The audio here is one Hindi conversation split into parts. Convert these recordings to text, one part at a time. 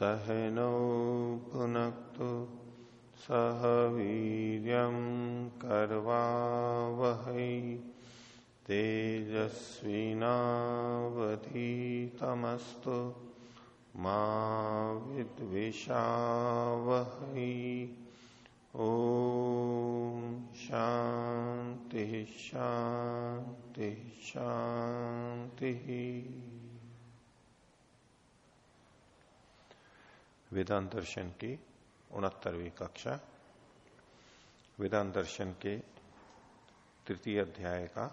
सहनौ भुनक्तु सह वीर्यं कर्वावहै तेजस्विनावधीतमस्तु मा विद्विषावहै। ओ शांति शांति शांति वेदांत दर्शन की उनहत्तरवीं कक्षा, वेदांत दर्शन के तृतीय अध्याय का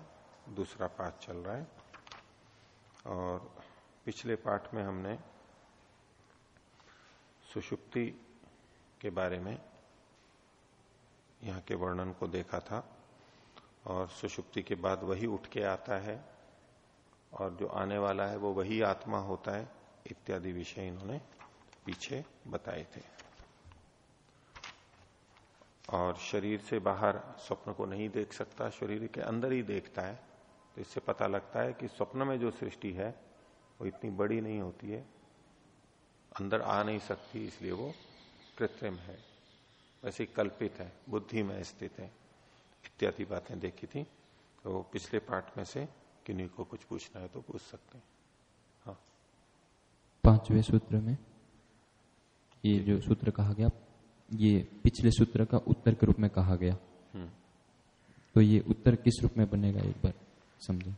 दूसरा पाठ चल रहा है। और पिछले पाठ में हमने सुषुप्ति के बारे में यहाँ के वर्णन को देखा था और सुषुप्ति के बाद वही उठ के आता है और जो आने वाला है वो वही आत्मा होता है, इत्यादि विषय इन्होंने पीछे बताए थे। और शरीर से बाहर स्वप्न को नहीं देख सकता, शरीर के अंदर ही देखता है। तो इससे पता लगता है कि स्वप्न में जो सृष्टि है, वो इतनी बड़ी नहीं होती है। अंदर आ नहीं सकती, इसलिए वो कृत्रिम है। वैसे कल्पित है, बुद्धि में स्थित है। इत्यादि बातें देखी थी। तो पिछले पाठ में से किन्हीं को कुछ पूछना है तो पूछ सकते हैं। हाँ। पाँचवें सूत्र में ये जो सूत्र कहा गया ये पिछले सूत्र का उत्तर के रूप में कहा गया। तो ये उत्तर किस रूप में बनेगा एक बार समझे।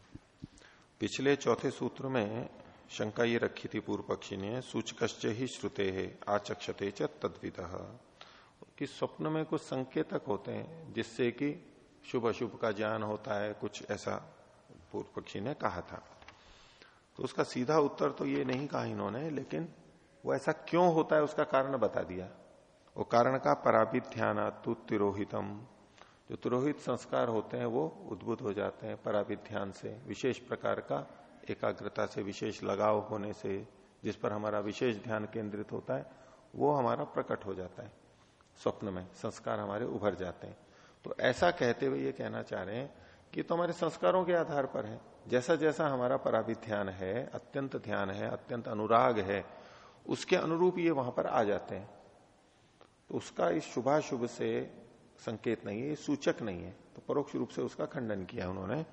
पिछले चौथे सूत्र में शंका ये रखी थी पूर्व पक्षी ने सूचक ही श्रुते है आचक्षते च तद्विद। कि स्वप्न में कुछ संकेतक होते हैं जिससे कि शुभ अशुभ का ज्ञान होता है कुछ ऐसा पूर्व पक्षी ने कहा था। तो उसका सीधा उत्तर तो ये नहीं कहा इन्होंने लेकिन वो ऐसा क्यों होता है उसका कारण बता दिया। वो कारण का पराभित ध्यान तु तिरोहितम। जो तिरोहित संस्कार होते हैं, वो उद्भुत हो जाते हैं पराभित ध्यान से। विशेष प्रकार का एकाग्रता से, विशेष लगाव होने से, जिस पर हमारा विशेष ध्यान केंद्रित होता है, वो हमारा प्रकट हो जाता है। स्वप्न में संस्कार हमारे उभर जाते हैं। तो ऐसा कहते हुए ये कहना चाह रहे हैं कि तो हमारे संस्कारों के आधार पर है। जैसा जैसा हमारा पराभित ध्यान है, अत्यंत ध्यान है, अत्यंत अनुराग है उसके अनुरूप ये वहाँ पर आ जाते हैं। तो उसका इस शुभाशुभ से संकेत नहीं है सूचक नहीं है। तो परोक्ष रूप से उसका खंडन किया उन्होंने।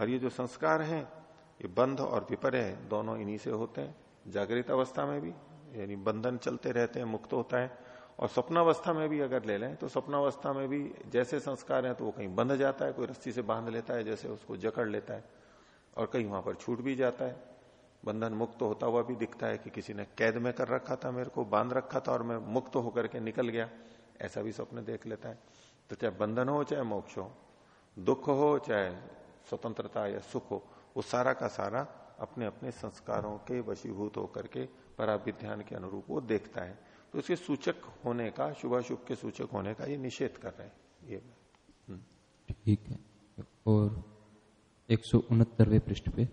और ये जो संस्कार है, ये बंध और विपर्य दोनों इन्हीं से होते हैं। जागृत अवस्था में भी, यानी बंधन चलते रहते हैं, मुक्त होता है। और स्वप्नावस्था में भी अगर ले लें तो स्वप्नावस्था में भी जैसे संस्कार हैं तो वो कहीं बंध जाता है, कोई रस्सी से बाँध लेता है, जैसे उसको जकड़ लेता है। और कहीं वहाँ पर छूट भी जाता है। बंधन मुक्त होता हुआ भी दिखता है कि किसी ने कैद में कर रखा था, मेरे को बाँध रखा था और मैं मुक्त होकर के निकल गया ऐसा भी स्वप्न देख लेता है तो चाहे बंधन हो, चाहे मोक्ष हो, दुख हो, चाहे स्वतंत्रता या सुख हो, वो सारा का सारा अपने अपने संस्कारों के वशीभूत होकर के पराभिध्यान के अनुरूप वो देखता है तो उसके सूचक होने का, शुभाशुभ के सूचक होने का ये निषेध कर रहे हैं ये हम्म। ठीक है और एक सौ उनहत्तरवे पृष्ठ पे।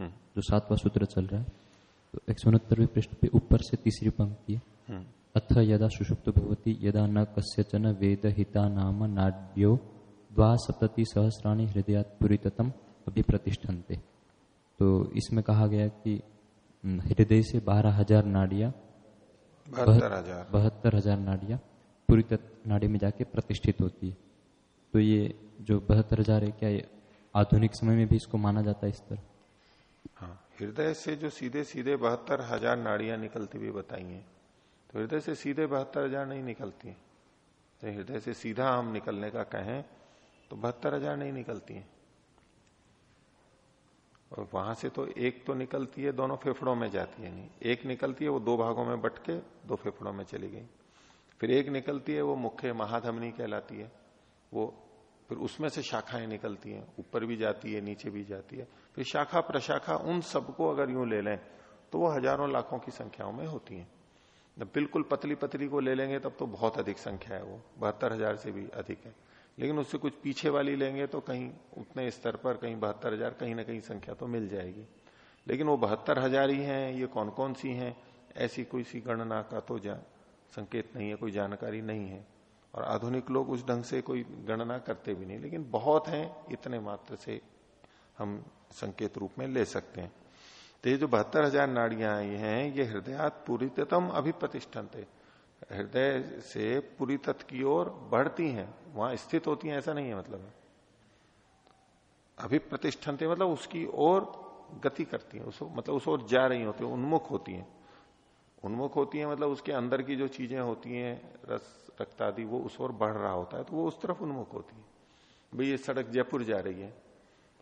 जो सातवां सूत्र चल रहा है तो एक सौ उनहत्तरवे पृष्ठ पे ऊपर से तीसरी पंक्ति है। हम्म। अथ यदा सुषुप्त भवती यदा न कस्यचन वेद हिता नाम नाड्यो द्वा सप्तति सहस्राणी हृदय पुरीतम अभिप्रतिष्ठन्ते। तो इसमें कहा गया कि हृदय से बारह हज़ार नाड़िया बहत्तर हज़ार। नाड़िया पूरी नाड़ी में जाके प्रतिष्ठित होती है। तो ये जो बहत्तर हज़ार है क्या ये आधुनिक समय में भी इसको माना जाता है इस तरह? हाँ हृदय से जो सीधे सीधे बहत्तर हज़ार नाड़ियाँ निकलती हुई बताई हैं तो हृदय से सीधे बहत्तर हज़ार नहीं निकलती है। तो हृदय से सीधा हम निकलने का कहें तो बहत्तर हज़ार नहीं निकलती है। और वहाँ से तो एक तो निकलती है, दोनों फेफड़ों में जाती है, नहीं। एक निकलती है, वो दो भागों में बट के दो फेफड़ों में चली गई। फिर एक निकलती है, वो मुख्य महाधमनी कहलाती है, वो फिर उसमें से शाखाएँ निकलती हैं, ऊपर भी जाती है, नीचे भी जाती है। फिर शाखा, प्रशाखा, उन सबको अगर यूँ ले लें तो वो हज़ारों लाखों की संख्याओं में होती है। बिल्कुल पतली पतली को ले लेंगे, तब तो बहुत अधिक संख्या है वो, बहत्तर हज़ार से भी अधिक है। लेकिन उससे कुछ पीछे वाली लेंगे तो कहीं उतने स्तर पर कहीं बहत्तर हज़ार, कहीं ना कहीं संख्या तो मिल जाएगी। लेकिन वो बहत्तर हज़ार ही है, ये कौन कौन सी हैं, ऐसी कोई सी गणना का तो संकेत नहीं है, कोई जानकारी नहीं है। और आधुनिक लोग उस ढंग से कोई गणना करते भी नहीं, लेकिन बहुत हैं, इतने मात्र से हम संकेत रूप में ले सकते हैं। तो ये जो बहत्तर हज़ार नाड़ियाँ आई हैं, ये हृदयात पूरितम अभिप्रतिष्ठन थे हृदय से पूरी तत्व की ओर बढ़ती हैं, वहाँ स्थित होती हैं, ऐसा नहीं है मतलब। अभिप्रतिष्ठन थे मतलब उसकी ओर गति करती है, उस मतलब उस ओर जा रही होती है, उन्मुख होती हैं। उन्मुख होती है मतलब उसके अंदर की जो चीज़ें होती हैं, रस रक्त आदि वो उस ओर बढ़ रहा होता है तो वो उस तरफ़ उन्मुख होती है। भाई ये सड़क जयपुर जा रही है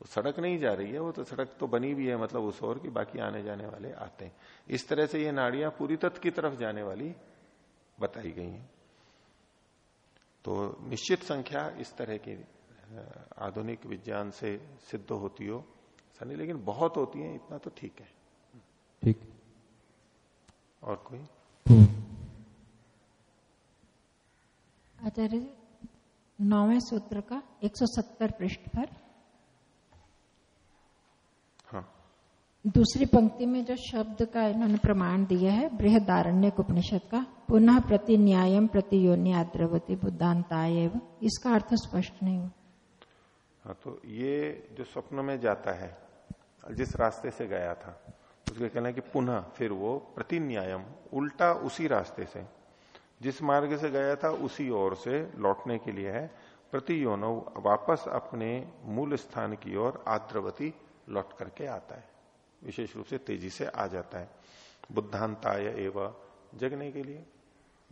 तो सड़क नहीं जा रही है वो तो सड़क तो बनी भी है मतलब उस ओर की बाकी आने जाने वाले आते हैं। इस तरह से ये नाड़ियाँ पूरी तत्व की तरफ़ जाने वाली बताई गई हैं। तो निश्चित संख्या इस तरह की आधुनिक विज्ञान से सिद्ध होती हो ऐसा नहीं लेकिन बहुत होती है इतना तो ठीक है। ठीक। और कोई? आचार्य नौवे सूत्र का 170 पृष्ठ पर। हाँ। दूसरी पंक्ति में जो शब्द का इन्होंने प्रमाण दिया है बृहदारण्य उपनिषद का पुनः प्रति न्यायम प्रति योनि आद्रवती बुद्धांताय इसका अर्थ स्पष्ट नहीं हुआ हाँ तो ये जो स्वप्न में जाता है जिस रास्ते से गया था उसके कहना है कि पुनः फिर वो प्रति न्यायम उल्टा उसी रास्ते से जिस मार्ग से गया था, उसी ओर से लौटने के लिए है। प्रति योनो वापस अपने मूल स्थान की ओर आद्रवती लौट करके आता है। विशेष रूप से तेज़ी से आ जाता है। बुद्धांताय एवं जगने के लिए,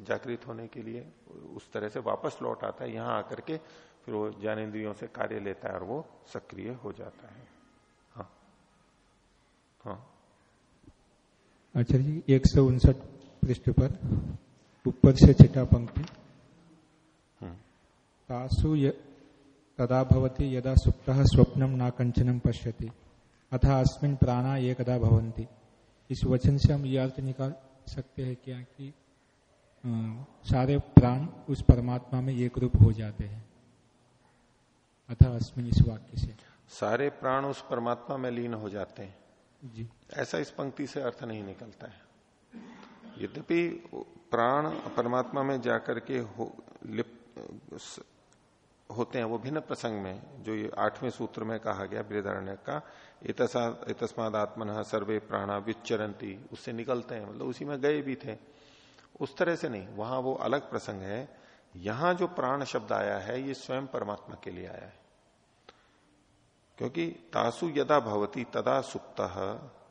जागृत होने के लिए उस तरह से वापस लौट आता है। यहाँ आकर के फिर वो ज्ञानेन्द्रियों से कार्य लेता है और वो सक्रिय हो जाता है। हाँ। हाँ। आचार्य जी, एक सौ उनसठ पृष्ठ पर ऊपर से छठा पंक्ति। हम्म। तासु तदा भवति यदा सुप्त स्वप्नम ना कंचनम पश्यति। अथा अस्मिन प्राणा एकदा भवंती इस वचन से हम ये अर्थ निकाल सकते हैं क्या कि सारे प्राण उस परमात्मा में एक रूप हो जाते हैं। अथा अस्मिन इस वाक्य से। सारे प्राण उस परमात्मा में लीन हो जाते हैं। जी। ऐसा इस पंक्ति से अर्थ नहीं निकलता है। यद्यपि प्राण परमात्मा में जाकर के हो, लिप, होते हैं वो भिन्न प्रसंग में जो ये आठवें सूत्र में कहा गया बृहदारण्य का इतस्माद आत्मन सर्वे प्राणा विचरंती उससे निकलते हैं मतलब उसी में गए भी थे। उस तरह से नहीं वहाँ वो अलग प्रसंग है। यहाँ जो प्राण शब्द आया है ये स्वयं परमात्मा के लिए आया है। क्योंकि तासु यदा भवती तदा सुप्त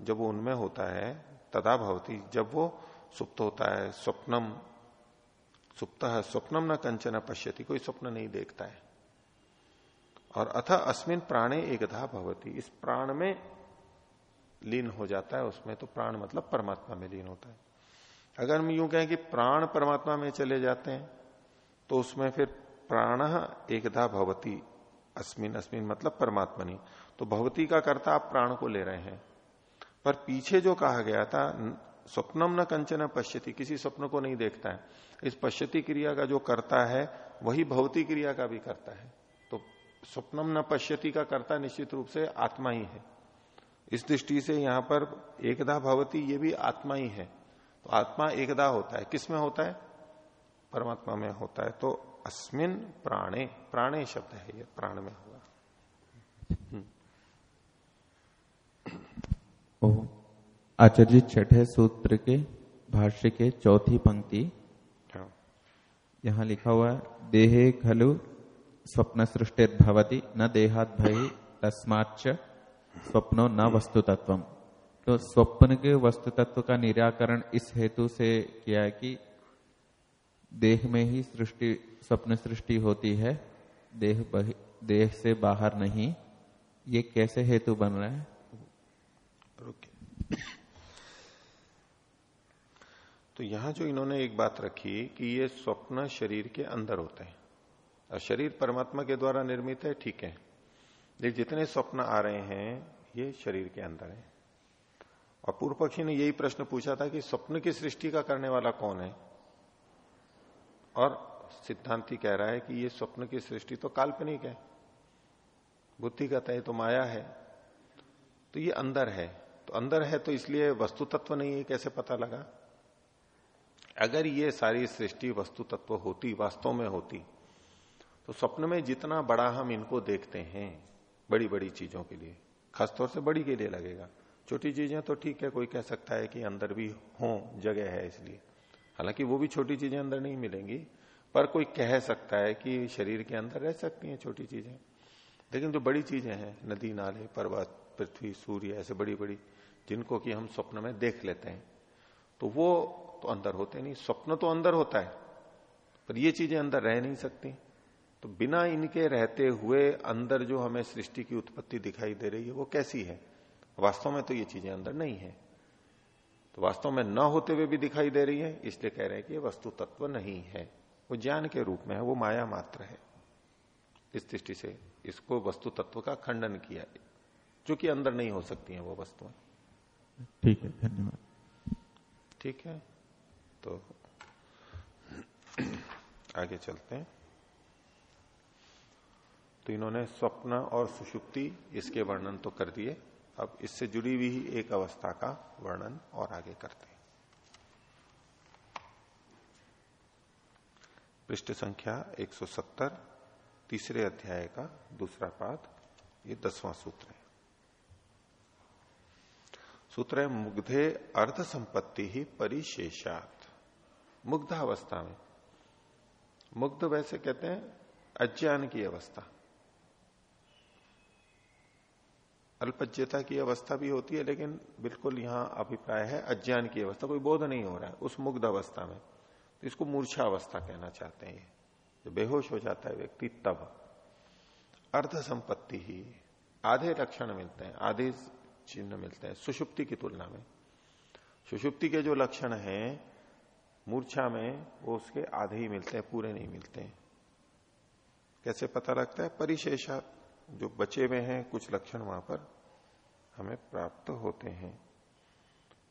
जब वो उनमें होता है तदा भवती जब वो सुप्त होता है, स्वप्नम। सुप्त है, स्वप्नम न कंचन पश्यति, कोई स्वप्न नहीं देखता है। और अथ अस्मिन प्राणे एकधा भवती। इस प्राण में लीन हो जाता है, उसमें तो प्राण मतलब परमात्मा में लीन होता है। अगर हम यूँ कहें कि प्राण परमात्मा में चले जाते हैं तो उसमें फिर प्राण एकधा भवती। अस्मिन अस्मिन मतलब परमात्मा नहीं तो भवती का कर्ता आप प्राण को ले रहे हैं। पर पीछे जो कहा गया था स्वप्नम न कंचन पश्यति, किसी स्वप्न को नहीं देखता है। इस पश्यति क्रिया का जो करता है, वही भौतिक क्रिया का भी करता है। तो स्वप्नम न पश्यति का करता निश्चित रूप से आत्मा ही है। इस दृष्टि से यहाँ पर एकदा भवती, ये भी आत्मा ही है। तो आत्मा एकदा होता है। किसमें होता है? परमात्मा में होता है। तो अस्मिन प्राणे प्राणे शब्द है ये, प्राण में होगा आचार्य छठे सूत्र के भाष्य के चौथी पंक्ति। हाँ। यहाँ लिखा हुआ है देहे खलु स्वप्न सृष्टि भवती न देहात भय तस्माच स्वप्नो न वस्तु तत्व तो स्वप्न के वस्तु तत्व का निराकरण इस हेतु से किया है कि देह में ही सृष्टि स्वप्न सृष्टि होती है देह देह से बाहर नहीं। ये कैसे हेतु बन रहा है? तो यहाँ जो इन्होंने एक बात रखी कि ये स्वप्न शरीर के अंदर होते हैं। और शरीर परमात्मा के द्वारा निर्मित है, ठीक है। लेकिन जितने स्वप्न आ रहे हैं, ये शरीर के अंदर है। और पूर्व पक्षी ने यही प्रश्न पूछा था कि स्वप्न की सृष्टि का करने वाला कौन है? और सिद्धांति कह रहा है कि ये स्वप्न की सृष्टि तो काल्पनिक है। बुद्धि तय तो माया है। तो ये अंदर है। तो अंदर है तो इसलिए वस्तु तत्व नहीं है, कैसे पता लगा? अगर ये सारी सृष्टि वस्तु तत्व होती, वास्तव में होती तो स्वप्न में जितना बड़ा हम इनको देखते हैं बड़ी बड़ी चीज़ों के लिए, खासतौर से बड़ी के लिए लगेगा। छोटी चीज़ें तो ठीक है, कोई कह सकता है कि अंदर भी हो, जगह है इसलिए। हालाँकि वो भी छोटी चीज़ें अंदर नहीं मिलेंगी, पर कोई कह सकता है कि शरीर के अंदर रह सकती हैं छोटी चीज़ें। लेकिन जो बड़ी चीज़ें हैं, नदी, नाले, पर्वत, पृथ्वी, सूर्य, ऐसे बड़ी बड़ी जिनको कि हम स्वप्न में देख लेते हैं तो वो तो अंदर होते नहीं स्वप्न तो अंदर होता है पर ये चीज़ें अंदर रह नहीं सकती। तो बिना इनके रहते हुए अंदर जो हमें सृष्टि की उत्पत्ति दिखाई दे रही है वो कैसी है? वास्तव में तो ये चीज़ें अंदर नहीं है। तो वास्तव में न होते हुए भी दिखाई दे रही है इसलिए कह रहे हैं कि ये वस्तु तत्व नहीं है। वो ज्ञान के रूप में है वो माया मात्र है। इस दृष्टि से इसको वस्तु तत्व का खंडन किया जो कि अंदर नहीं हो सकती है वो वस्तुएँ। ठीक है धन्यवाद। ठीक है? तो आगे चलते हैं। तो इन्होंने स्वप्न और सुषुप्ति इसके वर्णन तो कर दिए। अब इससे जुड़ी हुई एक अवस्था का वर्णन और आगे करते हैं। पृष्ठ संख्या 170 तीसरे अध्याय का दूसरा पाद, ये दसवां सूत्र है। सूत्र है, मुग्धे अर्ध संपत्ति ही परिशेषात मुग्ध अवस्था में। मुग्ध वैसे कहते हैं अज्ञान की अवस्था। अल्पज्यता की अवस्था भी होती है, लेकिन बिल्कुल यहाँ अभिप्राय है, अज्ञान की अवस्था। कोई बोध नहीं हो रहा है उस मुग्ध अवस्था में। तो इसको मूर्छा अवस्था कहना चाहते हैं। जो बेहोश हो जाता है व्यक्ति, तब। अर्ध संपत्ति ही। आधे लक्षण मिलते हैं, आधे चिन्ह मिलते हैं। सुषुप्ति की तुलना में। सुषुप्ति के जो लक्षण हैं मूर्छा में वो उसके आधे ही मिलते हैं, पूरे नहीं मिलते हैं। कैसे पता लगता है? परिशेषा, जो बचे हुए हैं, कुछ लक्षण वहाँ पर हमें प्राप्त होते हैं।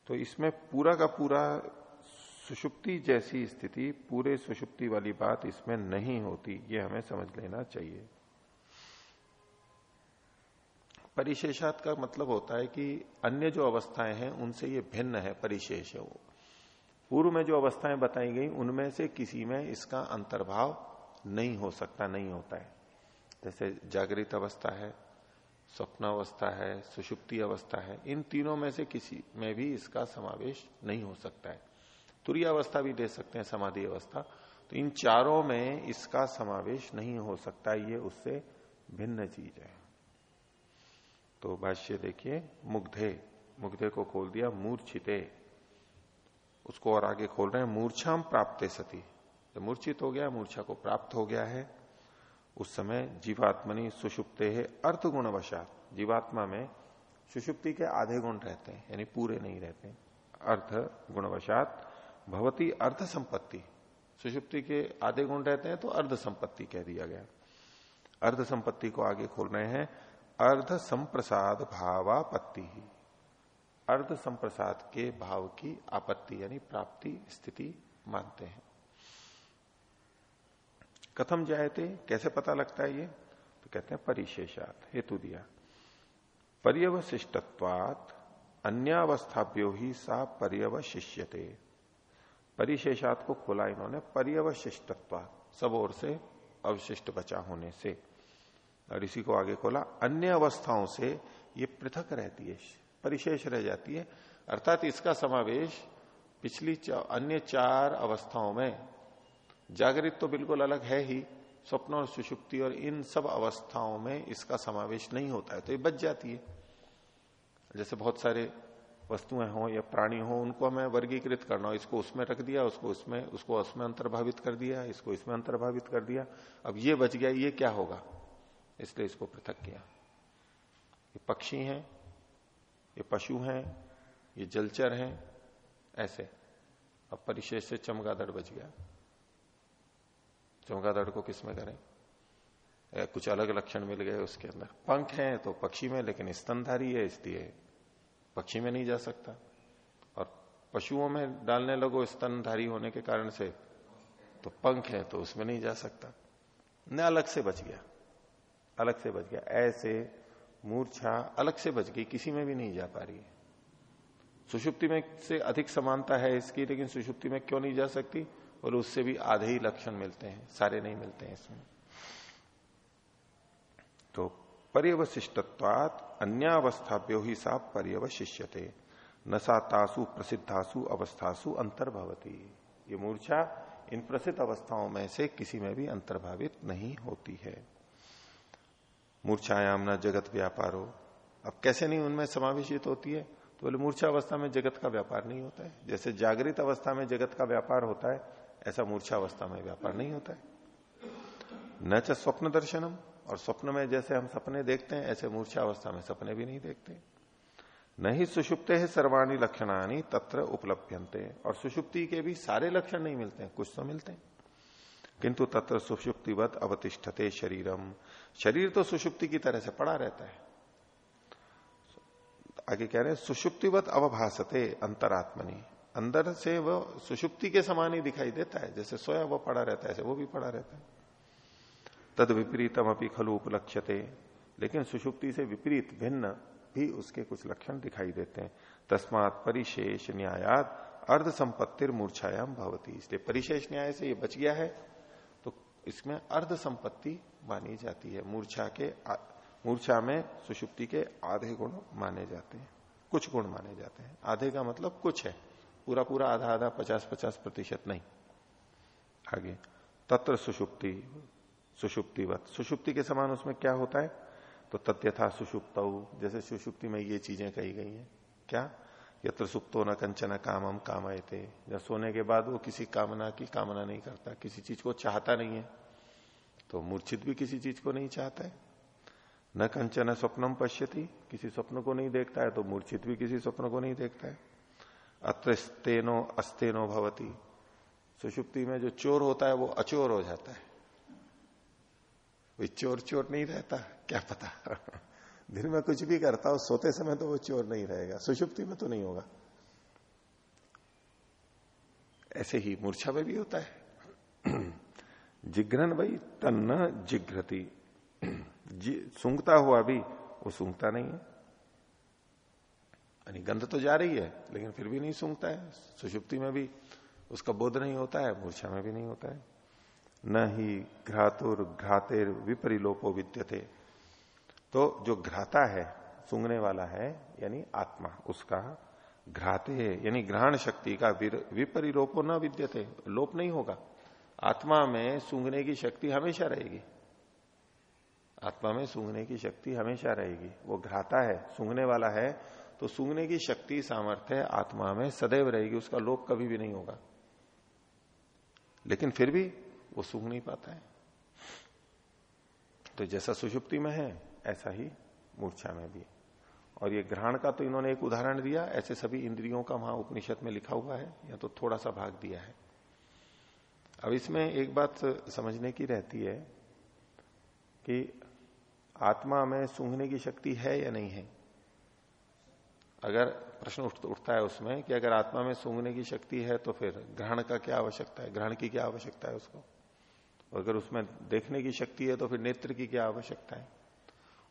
तो इसमें पूरा का पूरा सुषुप्ति जैसी स्थिति, पूरे सुषुप्ति वाली बात इसमें नहीं होती, ये हमें समझ लेना चाहिए। परिशेषात का मतलब होता है कि अन्य जो अवस्थाएँ हैं, उनसे ये भिन्न है, परिशेष है वो। पूर्व में जो अवस्थाएँ बताई गई, उनमें से किसी में इसका अंतर्भाव नहीं हो सकता, नहीं होता है। जैसे जागृत अवस्था है, स्वप्न अवस्था है, सुषुप्ति अवस्था है, इन तीनों में से किसी में भी इसका समावेश नहीं हो सकता है। तुरीय अवस्था भी दे सकते हैं, समाधि अवस्था। तो इन चारों में इसका समावेश नहीं हो सकता, ये उससे भिन्न चीज़ है। तो भाष्य देखिए, मुग्धे मुग्धे को खोल दिया, मूर्छिते। उसको और आगे खोल रहे हैं मूर्छाम प्राप्त सती। तो मूर्छित हो गया, मूर्छा को प्राप्त हो गया है, उस समय जीवात्मनि सुषुप्ते है अर्थ गुणवशात जीवात्मा में सुषुप्ति के आधे गुण रहते हैं, यानी पूरे नहीं रहते। अर्थ गुणवशात भवती अर्ध संपत्ति सुषुप्ति के आधे गुण रहते हैं तो अर्ध संपत्ति कह दिया गया। अर्ध संपत्ति को आगे खोल रहे हैं अर्ध संप्रसाद भावापत्ति ही। अर्ध संप्रसाद के भाव की आपत्ति यानी प्राप्ति स्थिति मानते हैं। कथम जायते, कैसे पता लगता है ये? तो कहते हैं परिशेषात, हेतु दिया। पर्यवशिष्टत्वात, अन्यावस्थाभ्यो ही सा पर्यवशिष्यते। परिशेषात को खोला इन्होंने, पर्यवशिष्टत्वात, सब ओर से अवशिष्ट बचा होने से। और इसी को आगे खोला अन्य अवस्थाओं से ये पृथक रहती है। परिशेष रह जाती है। अर्थात इसका समावेश पिछली चा, अन्य चार अवस्थाओं में जागृत तो बिल्कुल अलग है ही स्वप्न और सुषुप्ति और इन सब अवस्थाओं में इसका समावेश नहीं होता है तो ये बच जाती है। जैसे बहुत सारे वस्तुएँ हो या प्राणी हो उनको हमें वर्गीकृत करना हो इसको उसमें रख दिया उसको उसमें उसको उसमें अंतर्भावित कर दिया इसको इसमें अंतर्भावित कर दिया अब ये बच गया ये क्या होगा? इसलिए इसको पृथक किया। ये पक्षी हैं ये पशु हैं, ये जलचर हैं, ऐसे। अब परिशेष से चमगादड़ बच गया। चमगादड़ को किसमें करें? कुछ अलग लक्षण मिल गए उसके अंदर। पंख हैं तो पक्षी में, लेकिन स्तनधारी है, इसलिए पक्षी में नहीं जा सकता। और पशुओं में डालने लगो स्तनधारी होने के कारण से तो पंख है तो उसमें नहीं जा सकता। न, अलग से बच गया। अलग से बच गया। ऐसे मूर्छा अलग से बच गई, किसी में भी नहीं जा पा रही है। सुषुप्ति में से अधिक समानता है इसकी, लेकिन सुषुप्ति में क्यों नहीं जा सकती? और उससे भी आधे ही लक्षण मिलते हैं, सारे नहीं मिलते हैं इसमें। तो पर्यवशिष्टत्वात अन्यावस्थाप्यो ही सा पर्यवशिष्यते नसातासु प्रसिद्धासु अवस्थासु अंतर्भवती। ये मूर्छा इन प्रसिद्ध अवस्थाओं में से किसी में भी अंतर्भावित नहीं होती है। मूर्छायाम न जगत व्यापार हो। अब कैसे नहीं उनमें समावेशित होती है? तो बोले, मूर्छा अवस्था में जगत का व्यापार नहीं होता है। जैसे जागृत अवस्था में जगत का व्यापार होता है, ऐसा मूर्छा अवस्था में व्यापार नहीं होता है। न च स्वप्न दर्शनम, और स्वप्न में जैसे हम सपने देखते हैं, ऐसे मूर्छा अवस्था में सपने भी नहीं देखते। न ही सुषुप्ते है सर्वाणी लक्षणानी, तत्र उपलब्धते और सुषुप्ति के भी सारे लक्षण नहीं मिलते हैं, कुछ तो मिलते हैं। किंतु तत्र सुषुप्तिवत अवतिष्ठते शरीरम। शरीर तो सुषुप्ति की तरह से पड़ा रहता है। आगे कह रहे हैं, सुषुप्तिवत अवभाषते अंतरात्मनि। अंदर से वो सुषुप्ति के समान ही दिखाई देता है, जैसे सोया वो पड़ा रहता है वो भी पड़ा रहता है। तद विपरीतम अपनी खलु उपलक्ष्यते, लेकिन सुषुप्ति से विपरीत, भिन्न भी उसके कुछ लक्षण दिखाई देते हैं। तस्मात परिशेष न्यायात अर्ध संपत्तिर मूर्छायाम भवती। इसलिए परिशेष न्याय से ये बच गया है इसमें अर्ध संपत्ति मानी जाती है। मूर्छा के मूर्छा में सुषुप्ति के आधे गुण माने जाते हैं। कुछ गुण माने जाते हैं। आधे का मतलब कुछ है। पूरा पूरा आधा आधा पचास पचास प्रतिशत नहीं। आगे, तत्र सुषुप्ति, सुषुप्तिवत। सुषुप्ति के समान उसमें क्या होता है? तो तथ्यथा सुषुप्त, जैसे सुषुप्ति में ये चीज़ें कही गई हैं। क्या? यत्र सुप्तो न कंचन कामम कामयते। जब सोने के बाद वो किसी कामना की कामना नहीं करता, किसी चीज़ को चाहता नहीं है। तो मूर्छित भी किसी चीज़ को नहीं चाहता है। न कंचन स्वप्नम पश्यति, किसी स्वप्न को नहीं देखता है तो मूर्छित भी किसी स्वप्न को नहीं देखता है। अत्र स्तेनो अस्तेनो भवती। सुषुप्ति में जो चोर होता है वो अचोर हो जाता है। वही चोर चोर नहीं रहता, क्या पता? दिन में कुछ भी करता हो, सोते समय तो वो चोर नहीं रहेगा। सुषुप्ति में तो नहीं होगा। ऐसे ही मूर्छा में भी होता है। जिग्रन भाई, तन्न जिग्रती सूंघता हुआ भी, वो सूंघता नहीं है। यानी गंध तो जा रही है, लेकिन फिर भी नहीं सूंघता है। सुषुप्ति में भी उसका बोध नहीं होता है, मूर्छा में भी नहीं होता है। न ही घ्रातुर घ्रातेर विपरिलोपो विद्यते। तो जो घ्राता है, सूंघने वाला है, यानी आत्मा, उसका घ्राते, यानी ग्रहण शक्ति का विपरिलोपो न विद्यते, लोप नहीं होगा। आत्मा में सूंघने की शक्ति हमेशा रहेगी। आत्मा में सूंघने की शक्ति हमेशा रहेगी। वो घाता है, सूंघने वाला है तो सूंघने की शक्ति, सामर्थ्य आत्मा में सदैव रहेगी, उसका लोप कभी भी नहीं होगा। लेकिन फिर भी वो सूंघ नहीं पाता है। तो जैसा सुषुप्ति में है, ऐसा ही मूर्छा में भी और ये ग्रहण का तो इन्होंने एक उदाहरण दिया, ऐसे सभी इंद्रियों का वहाँ उपनिषद में लिखा हुआ है, या तो थोड़ा सा भाग दिया है। अब इसमें एक बात समझने की रहती है कि आत्मा में सूंघने की शक्ति है या नहीं है? अगर प्रश्न उठता है उसमें कि अगर आत्मा में सूंघने की शक्ति है तो फिर ग्रहण का क्या आवश्यकता है? ग्रहण की क्या आवश्यकता है उसको? और अगर उसमें देखने की शक्ति है तो फिर नेत्र की क्या आवश्यकता है?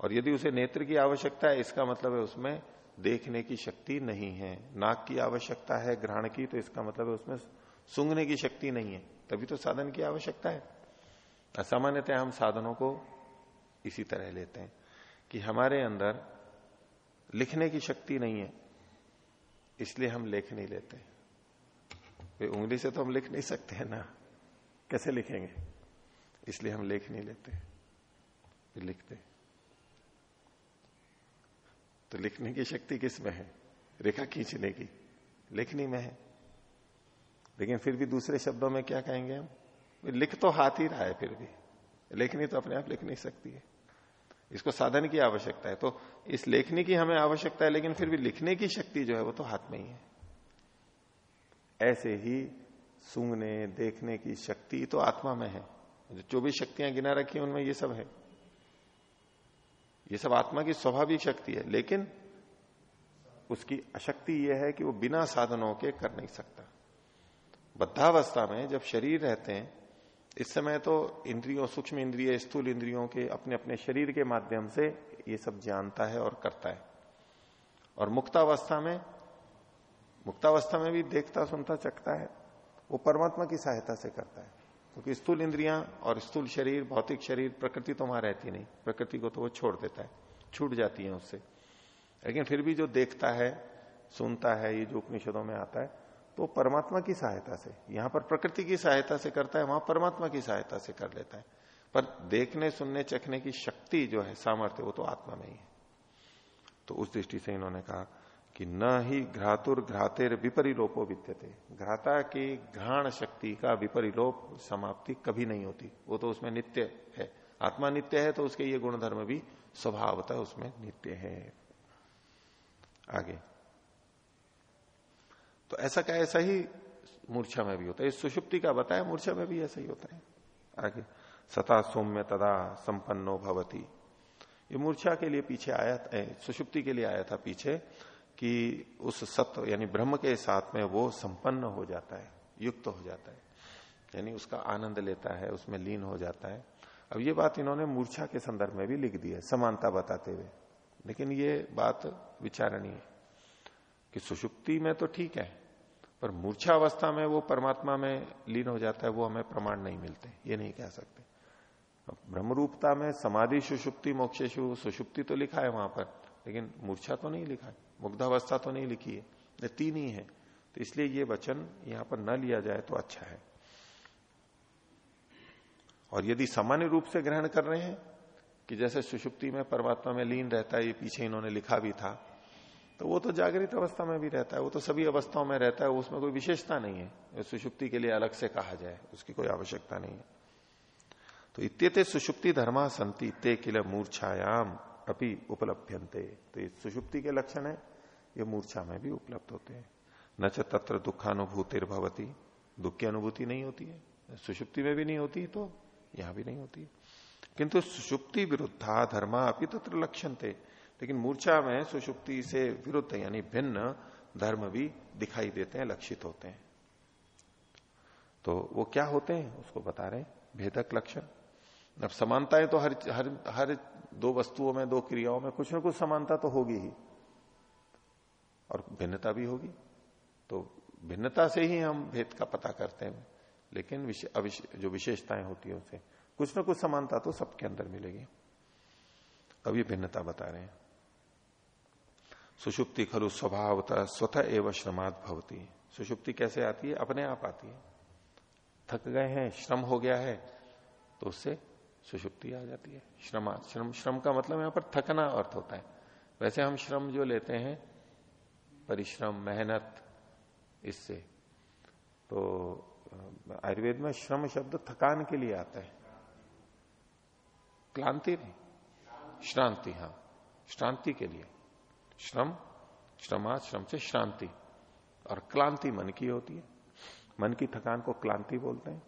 और यदि उसे नेत्र की आवश्यकता है, इसका मतलब है उसमें देखने की शक्ति नहीं है। नाक की आवश्यकता है, ग्रहण की तो इसका मतलब है उसमें सूंघने की शक्ति नहीं है। तभी तो साधन की आवश्यकता है। सामान्यतः हम साधनों को इसी तरह लेते हैं कि हमारे अंदर लिखने की शक्ति नहीं है, इसलिए हम लेख नहीं लेते। उंगली से तो हम लिख नहीं सकते हैं ना। कैसे लिखेंगे? इसलिए हम लेख नहीं लेते। लिखते। तो लिखने की शक्ति किसमें है? रेखा खींचने की। लिखनी में है। लेकिन फिर भी दूसरे शब्दों में क्या कहेंगे हम? लिख तो हाथ ही रहा है फिर भी। लेखनी तो अपने आप लिख नहीं सकती है। इसको साधन की आवश्यकता है। तो इस लेखनी की हमें आवश्यकता है, लेकिन फिर भी लिखने की शक्ति जो है वो तो हाथ में ही है। ऐसे ही सूंघने, देखने की शक्ति तो आत्मा में है। जो चौबीस शक्तियाँ गिना रखी उनमें ये सब है। ये सब आत्मा की स्वाभाविक शक्ति है, लेकिन उसकी अशक्ति यह है कि वो बिना साधनों के कर नहीं सकता। बद्धावस्था में जब शरीर रहते हैं, इस समय तो इंद्रियों, सूक्ष्म इंद्रिय, स्थूल इंद्रियों के अपने अपने शरीर के माध्यम से ये सब जानता है और करता है। और मुक्तावस्था में मुक्तावस्था में भी देखता, सुनता चकता है। वो परमात्मा की सहायता से करता है। क्योंकि स्थूल इंद्रियाँ और स्थूल शरीर, भौतिक शरीर, प्रकृति तो वहाँ रहती नहीं। प्रकृति को तो वो छोड़ देता है। छूट जाती है उससे। लेकिन फिर भी जो देखता है, सुनता है, ये जो उपनिषदों में आता है तो परमात्मा की सहायता से, यहाँ पर प्रकृति की सहायता से करता है, वहाँ परमात्मा की सहायता से कर लेता है। पर देखने, सुनने, चखने की शक्ति जो है, सामर्थ्य, वो तो आत्मा में ही है। तो उस दृष्टि से इन्होंने कहा कि न ही घ्रातुर घ्रातेर विपरिलोपो विद्यते। घ्राता की घ्राण शक्ति का विपरिलोप समाप्ति कभी नहीं होती। वो तो उसमें नित्य है। आत्मा नित्य है तो उसके ये गुणधर्म भी, स्वभावतः उसमें नित्य है। आगे। तो ऐसा क्या, ऐसा ही मूर्छा में भी होता है। सुषुप्ति का बताया, मूर्छा में भी ऐसा ही होता है। आगे, सता सौम्य तदा संपन्नो भवती। ये मूर्छा के लिए पीछे आया सुषुप्ति के लिए आया था पीछे कि उस सत्व, यानी ब्रह्म के साथ में वो संपन्न हो जाता है, युक्त हो जाता है। यानी उसका आनंद लेता है, उसमें लीन हो जाता है। अब ये बात इन्होंने मूर्छा के संदर्भ में भी लिख दी है, समानता बताते हुए। लेकिन ये बात विचारणीय कि सुषुप्ति में तो ठीक है पर मूर्छा अवस्था में वो परमात्मा में लीन हो जाता है, वो हमें प्रमाण नहीं मिलते, ये नहीं कह सकते। ब्रह्मरूपता में समाधि सुषुप्ति मोक्षेशु सुषुप्ति तो लिखा है वहाँ पर, लेकिन मूर्छा तो नहीं लिखा है, मुग्धावस्था तो नहीं लिखी है, ये तीन ही है। तो इसलिए ये वचन यहाँ पर न लिया जाए तो अच्छा है। और यदि सामान्य रूप से ग्रहण कर रहे हैं कि जैसे सुषुप्ति में परमात्मा में लीन रहता है, ये पीछे इन्होंने लिखा भी था तो वो तो जागृत अवस्था में भी रहता है, वो तो सभी अवस्थाओं में रहता है, उसमें कोई विशेषता नहीं है। सुषुप्ति के लिए अलग से कहा जाए, उसकी कोई आवश्यकता नहीं है। तो इत्यते सुषुप्ति धर्मा संति, ते किल मूर्छायाम अपनी उपलब्धते तो ये सुषुप्ति के लक्षण है, ये मूर्छा में भी उपलब्ध होते हैं। न च तत्र दुखानुभूतिर्भवती, दुख की अनुभूति नहीं होती है। सुषुप्ति में भी नहीं होती तो यहाँ भी नहीं होती किंतु सुषुप्ति विरुद्धा धर्मा अपनी तत्र लक्षण लेकिन मूर्छा में सुषुप्ति से विरुद्ध, यानी भिन्न धर्म भी दिखाई देते हैं, लक्षित होते हैं। तो वो क्या होते हैं, उसको बता रहे हैं, भेदक लक्षण। अब समानताएँ तो हर हर हर दो वस्तुओं में, दो क्रियाओं में कुछ ना कुछ समानता तो होगी ही। और भिन्नता भी होगी। तो भिन्नता से ही हम भेद का पता करते हैं। लेकिन जो विशेषताएँ होती है उनसे, कुछ ना कुछ समानता तो सबके अंदर मिलेगी। अब ये भिन्नता बता रहे हैं। सुषुप्ति खलु स्वभावता स्वतः एवं श्रमात भवती। सुषुप्ति कैसे आती है? अपने आप आती है। थक गए हैं, श्रम हो गया है तो उससे सुषुप्ति आ जाती है। श्रम श्रम श्रम का मतलब यहाँ पर थकना अर्थ होता है। वैसे हम श्रम जो लेते हैं, परिश्रम, मेहनत, इससे तो आयुर्वेद में श्रम शब्द थकान के लिए आता है। क्लांति नहीं। श्रांति हाँ। श्रांति के लिए। श्रम श्रमा श्रम से श्रांति। और क्लांति मन की होती है। मन की थकान को क्लांति बोलते हैं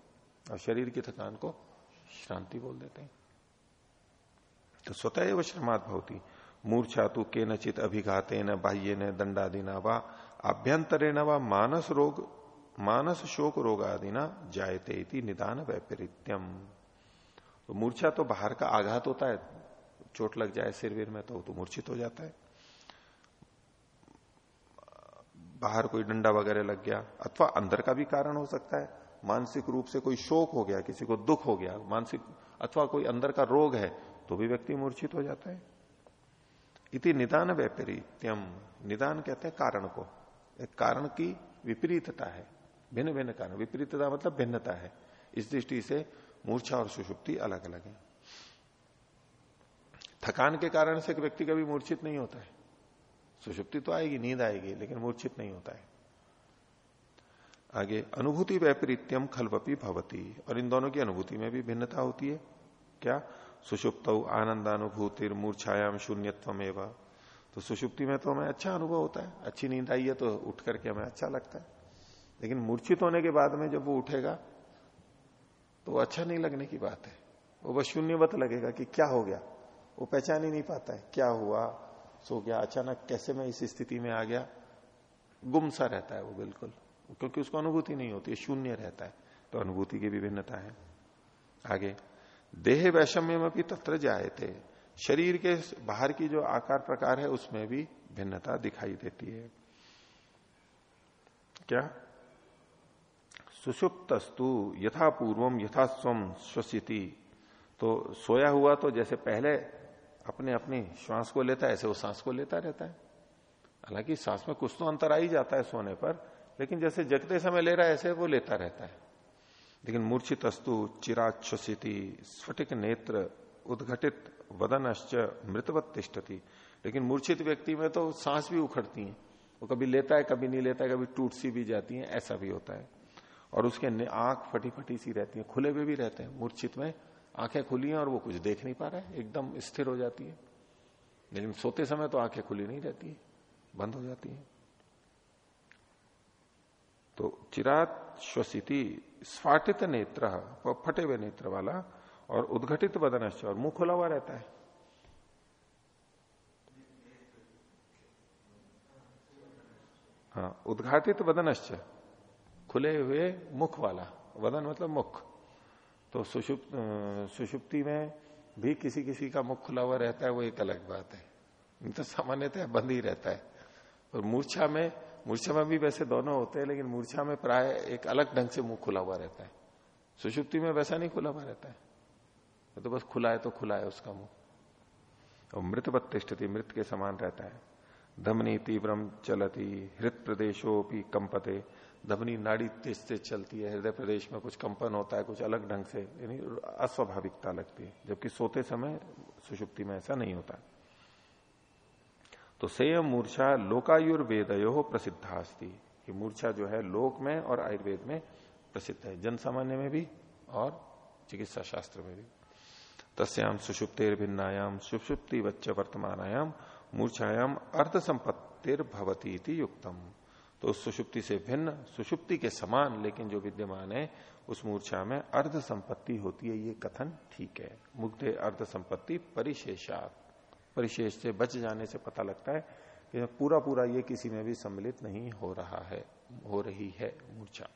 और शरीर की थकान को श्रांति बोल देते हैं। तो स्वतः एवं श्रमात भवती। मूर्छा तु के नचित अभिघाते न बाह्य न दंडादिना व आभ्यंतरेण व मानस रोग मानस शोक रोग आदि न जायते निदान वैपरीत्यम तो मूर्छा तो बाहर का आघात होता है। चोट लग जाए सिरवीर में तो, तो मूर्छित हो जाता है। बाहर कोई डंडा वगैरह लग गया, अथवा अंदर का भी कारण हो सकता है। मानसिक रूप से कोई शोक हो गया, किसी को दुख हो गया, मानसिक अथवा कोई अंदर का रोग है तो भी व्यक्ति मूर्छित हो जाता है। इति निदान वैपरीत्यम निदान कहते हैं कारण को। एक कारण की विपरीतता है भिन्न भिन्न कारण। विपरीतता मतलब भिन्नता है। इस दृष्टि से मूर्छा और सुषुप्ति अलग अलग है। थकान के कारण से एक व्यक्ति कभी मूर्छित नहीं होता है। सुषुप्ति तो आएगी, नींद आएगी, लेकिन मूर्छित नहीं होता है। आगे, अनुभूति वैपरीत्यम खलवपी भवती, और इन दोनों की अनुभूति में भी भिन्नता होती है। क्या? सुषुप्त आनंदानुभूतिर मूर्छायाम शून्यत्व एवं तो सुषुप्ति में तो हमें अच्छा अनुभव होता है, अच्छी नींद आई है तो उठ करके हमें अच्छा लगता है। लेकिन मूर्छित होने के बाद में जब वो उठेगा तो अच्छा नहीं लगने की बात है। वो बस शून्यवत लगेगा कि क्या हो गया? वो पहचान ही नहीं पाता है, क्या हुआ? सो गया। अचानक कैसे मैं इस स्थिति में आ गया? गुम सा रहता है वो बिल्कुल, क्योंकि उसको अनुभूति नहीं होती है शून्य रहता है। तो अनुभूति की भी भिन्नता है। आगे, देह वैषम्य में भी तत्र जाए थे शरीर के बाहर की जो आकार प्रकार है, उसमें भी भिन्नता दिखाई देती है। क्या? सुषुप्तस्तु यथा पूर्वम यथा स्वम तो सोया हुआ तो जैसे पहले अपने अपने श्वास को लेता है, ऐसे वो सांस को लेता रहता है। हालाँकि सांस में कुछ तो अंतर आ ही जाता है सोने पर, लेकिन जैसे जगते समय ले रहा है, ऐसे वो लेता रहता है। लेकिन मूर्छित अस्तु चिराच्छसिति स्फटिक नेत्र, उद्घटित वदनश्च, मृतवत तिष्ठती। लेकिन मूर्छित व्यक्ति में तो सांस भी उखड़ती है। वो कभी लेता है, कभी नहीं लेता है, कभी टूट सी भी जाती है, ऐसा भी होता है। और उसके आँख फटी फटी सी रहती है, खुले हुए भी रहते हैं, मूर्छित में आँखें खुली हैं और वो कुछ देख नहीं पा रहा है, एकदम स्थिर हो जाती है। लेकिन सोते समय तो आँखें खुली नहीं रहती है, बंद हो जाती है। तो चिरात श्वसिति स्फाटित नेत्र फटे हुए नेत्र वाला और उद्घटित बदनश्च और मुँह खुला हुआ रहता है। हाँ उद्घाटित वदनश्च खुले हुए मुख वाला वदन मतलब मुख। तो सुषुप्त सुषुप्ति में भी किसी किसी का मुख खुला हुआ रहता है, वो एक अलग बात है। तो सामान्यतः बंद ही रहता है। और मूर्छा में मूर्छा में भी वैसे दोनों होते हैं, लेकिन मूर्छा में प्राय एक अलग ढंग से मुँह खुला हुआ रहता है। सुषुप्ति में वैसा नहीं खुला हुआ रहता है। तो बस खुला है तो खुला है उसका मुँह। और मृत बत्तिष्ठती मृत के समान रहता है। धमनी तीव्रम चलती हृत प्रदेशों कंपते। धमनी नाड़ी तेज तेज चलती है, हृदय प्रदेश में कुछ कंपन होता है, कुछ अलग ढंग से, यानी अस्वाभाविकता लगती है, जबकि सोते समय सुषुप्ति में ऐसा नहीं होता। तो संयम मूर्छा लोकायुर्वेदयो प्रसिद्धास्ती। ये मूर्छा जो है, लोक में और आयुर्वेद में प्रसिद्ध है जन सामान्य में भी और चिकित्सा शास्त्र में भी। तस्याम सुषुप्तेर भिन्नायाम सुषुप्ति वच्च वर्तमानायाम मूर्छायाम अर्थ संपत्तिर भवती युक्तम। तो सुषुप्ति से भिन्न, सुषुप्ति के समान, लेकिन जो विद्यमान है, उस मूर्छा में अर्ध संपत्ति होती है, ये कथन ठीक है। मुग्ध अर्ध संपत्ति परिशेषात। परिशेष से बच जाने से पता लगता है कि पूरा पूरा ये किसी में भी सम्मिलित नहीं हो रहा है, हो रही है मूर्छा।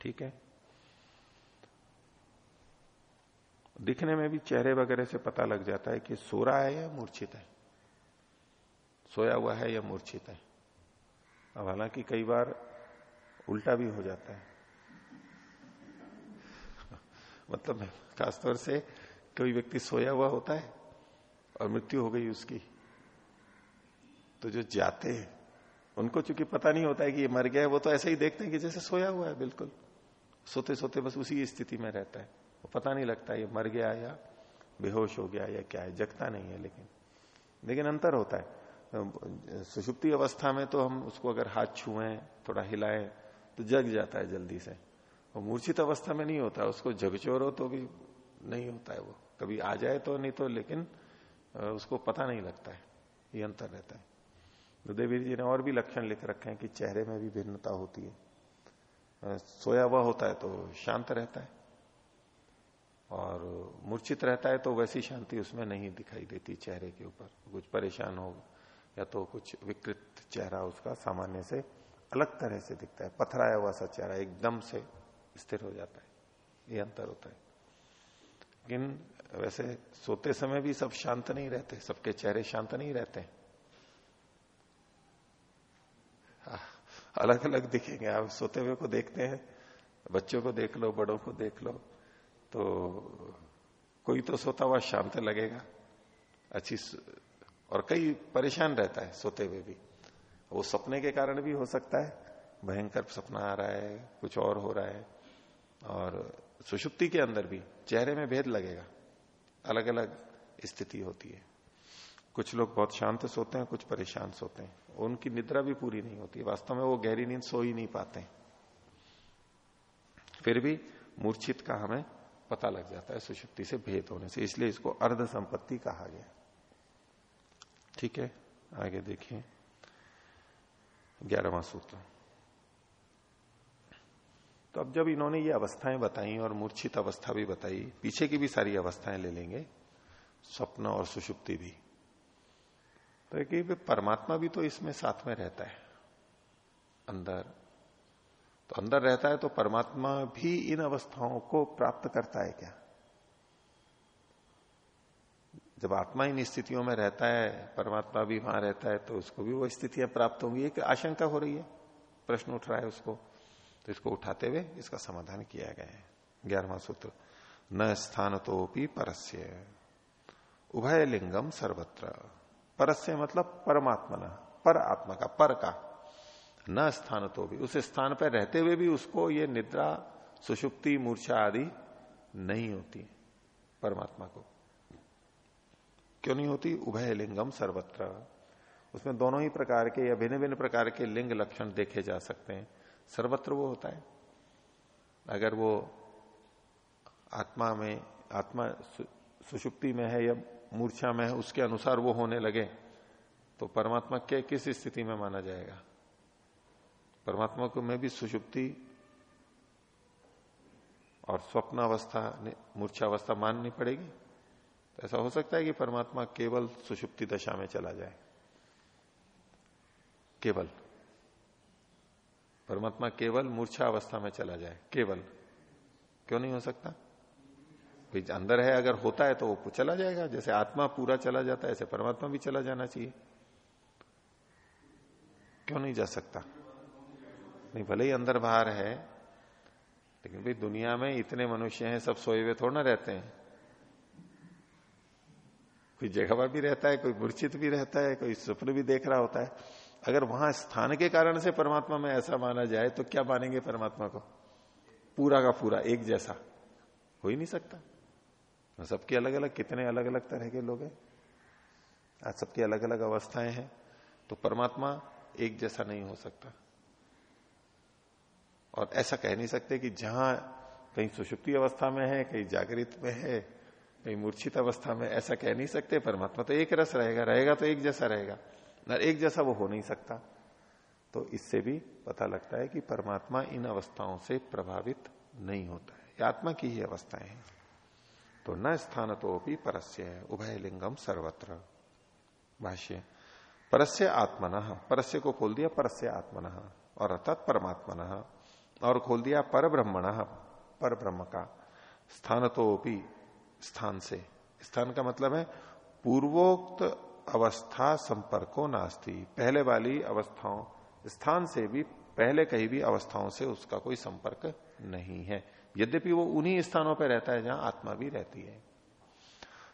ठीक है? दिखने में भी चेहरे वगैरह से पता लग जाता है कि सो रहा है या मूर्छित है। सोया हुआ है या मूर्छित है। अब हालाँकि कई बार उल्टा भी हो जाता है। मतलब खासतौर से कोई व्यक्ति सोया हुआ होता है और मृत्यु हो गई उसकी तो जो जाते हैं, उनको चूँकि पता नहीं होता है कि ये मर गया है, वो तो ऐसे ही देखते हैं कि जैसे सोया हुआ है, बिल्कुल। सोते सोते बस उसी स्थिति में रहता है। वो पता नहीं लगता ये मर गया या बेहोश हो गया या क्या है, जगता नहीं है लेकिन। लेकिन अंतर होता है। सुषुप्ति अवस्था में तो हम उसको अगर हाथ छुए, थोड़ा हिलाएँ तो जग जाता है जल्दी से। और मूर्छित अवस्था में नहीं होता, उसको जगचोरो तो भी नहीं होता है वो। कभी आ जाए तो नहीं तो लेकिन उसको पता नहीं लगता है। ये अंतर रहता है। तो देवीर जी ने और भी लक्षण लिख रखे हैं कि चेहरे में भी भिन्नता होती है। सोया हुआ होता है तो शांत रहता है। और मूर्छित रहता है तो वैसी शांति उसमें नहीं दिखाई देती चेहरे के ऊपर। कुछ परेशान हो या तो कुछ विकृत चेहरा उसका सामान्य से अलग तरह से दिखता है, पथराया हुआ सा चेहरा एकदम से स्थिर हो जाता है ये अंतर होता है। लेकिन वैसे सोते समय भी सब शांत नहीं रहते, सबके चेहरे शांत नहीं रहते। अलग अलग दिखेंगे, आप सोते हुए को देखते हैं, बच्चों को देख लो, बड़ों को देख लो तो कोई तो सोता हुआ शांत लगेगा, अच्छी और कई परेशान रहता है सोते हुए भी। वो सपने के कारण भी हो सकता है, भयंकर सपना आ रहा है, कुछ और हो रहा है, और सुषुप्ति के अंदर भी चेहरे में भेद लगेगा। अलग अलग स्थिति होती है। कुछ लोग बहुत शांत सोते हैं, कुछ परेशान सोते हैं। उनकी निद्रा भी पूरी नहीं होती। वास्तव में वो गहरी नींद सो ही नहीं पाते। फिर भी मूर्छित का हमें पता लग जाता है सुषुप्ति से भेद होने से, इसलिए इसको अर्ध संपत्ति कहा गया। ठीक है, आगे देखिए। ग्यारहवा सूत्र। तो अब जब इन्होंने ये अवस्थाएँ बताई और मूर्छित अवस्था भी बताई, पीछे की भी सारी अवस्थाएँ ले लेंगे, स्वप्न और सुषुप्ति भी। तो कि परमात्मा भी तो इसमें साथ में रहता है, अंदर। तो अंदर रहता है तो परमात्मा भी इन अवस्थाओं को प्राप्त करता है क्या? जब आत्मा इन स्थितियों में रहता है, परमात्मा भी वहाँ रहता है तो उसको भी वो स्थितियाँ प्राप्त होंगी। एक आशंका हो रही है। प्रश्न उठ रहा है उसको। तो इसको उठाते हुए इसका समाधान किया गया है। ग्यारहवा सूत्र, न स्थान तो परस्य। उभय लिंगम सर्वत्र। परस्य मतलब परमात्मा पर आत्मा का, पर का। न स्थान तो भी उस स्थान पर रहते हुए भी उसको ये निद्रा, सुषुप्ति, मूर्छा आदि नहीं होती परमात्मा को। क्यों नहीं होती? उभय लिंगम सर्वत्र। उसमें दोनों ही प्रकार के या भिन्न भिन्न प्रकार के लिंग लक्षण देखे जा सकते हैं। सर्वत्र वो होता है। अगर वो आत्मा में, आत्मा सुषुप्ति में है या मूर्छा में है, उसके अनुसार वो होने लगे तो परमात्मा के किस स्थिति में माना जाएगा? परमात्मा को में भी सुषुप्ति और स्वप्न अवस्था मूर्छा अवस्था माननी पड़ेगी? ऐसा हो सकता है कि परमात्मा केवल सुषुप्ति दशा में चला जाए। केवल। परमात्मा केवल मूर्छा अवस्था में चला जाए। केवल। क्यों नहीं हो सकता? भाई, अंदर है, अगर होता है तो वो चला जाएगा। जैसे आत्मा पूरा चला जाता है, ऐसे परमात्मा भी चला जाना चाहिए। क्यों नहीं जा सकता? नहीं, भले ही अंदर बाहर है, लेकिन भाई, दुनिया में इतने मनुष्य हैं, सब सोए हुए थोड़ा ना रहते हैं। कोई जगह भी रहता है, कोई मूर्छित भी रहता है, कोई स्वप्न भी देख रहा होता है। अगर वहाँ स्थान के कारण से परमात्मा में ऐसा माना जाए तो क्या मानेंगे परमात्मा को? पूरा का पूरा, एक जैसा। हो ही नहीं सकता। सबके अलग अलग कितने अलग अलग तरह के लोग हैं। आज सबकी अलग अलग अवस्थाएँ हैं तो परमात्मा एक जैसा नहीं हो सकता। और ऐसा कह नहीं सकते कि जहाँ कहीं सुषुप्ति अवस्था में है, कहीं जागृत में है मूर्छित अवस्था में ऐसा कह नहीं सकते, परमात्मा तो एक रस रहेगा रहेगा तो एक जैसा रहेगा। एक जैसा वो हो नहीं सकता। तो इससे भी पता लगता है कि परमात्मा इन अवस्थाओं से प्रभावित नहीं होता है। आत्मा की ही अवस्थाएँ हैं। तो न स्थान तो भी परस्य है उभय लिंगम सर्वत्र। भाष्य, परस्य आत्मन, परस्य को खोल दिया, परस्य आत्मन। और अर्थात परमात्मन, और खोल दिया पर ब्रह्मण पर ब्रह्म का। स्थान तो भी स्थान से। स्थान का मतलब है पूर्वोक्त अवस्था संपर्को नास्ती। पहले वाली अवस्थाओं, स्थान से भी, पहले कहीं भी अवस्थाओं से उसका कोई संपर्क नहीं है। यद्यपि वो उन्हीं स्थानों पर रहता है जहाँ आत्मा भी रहती है।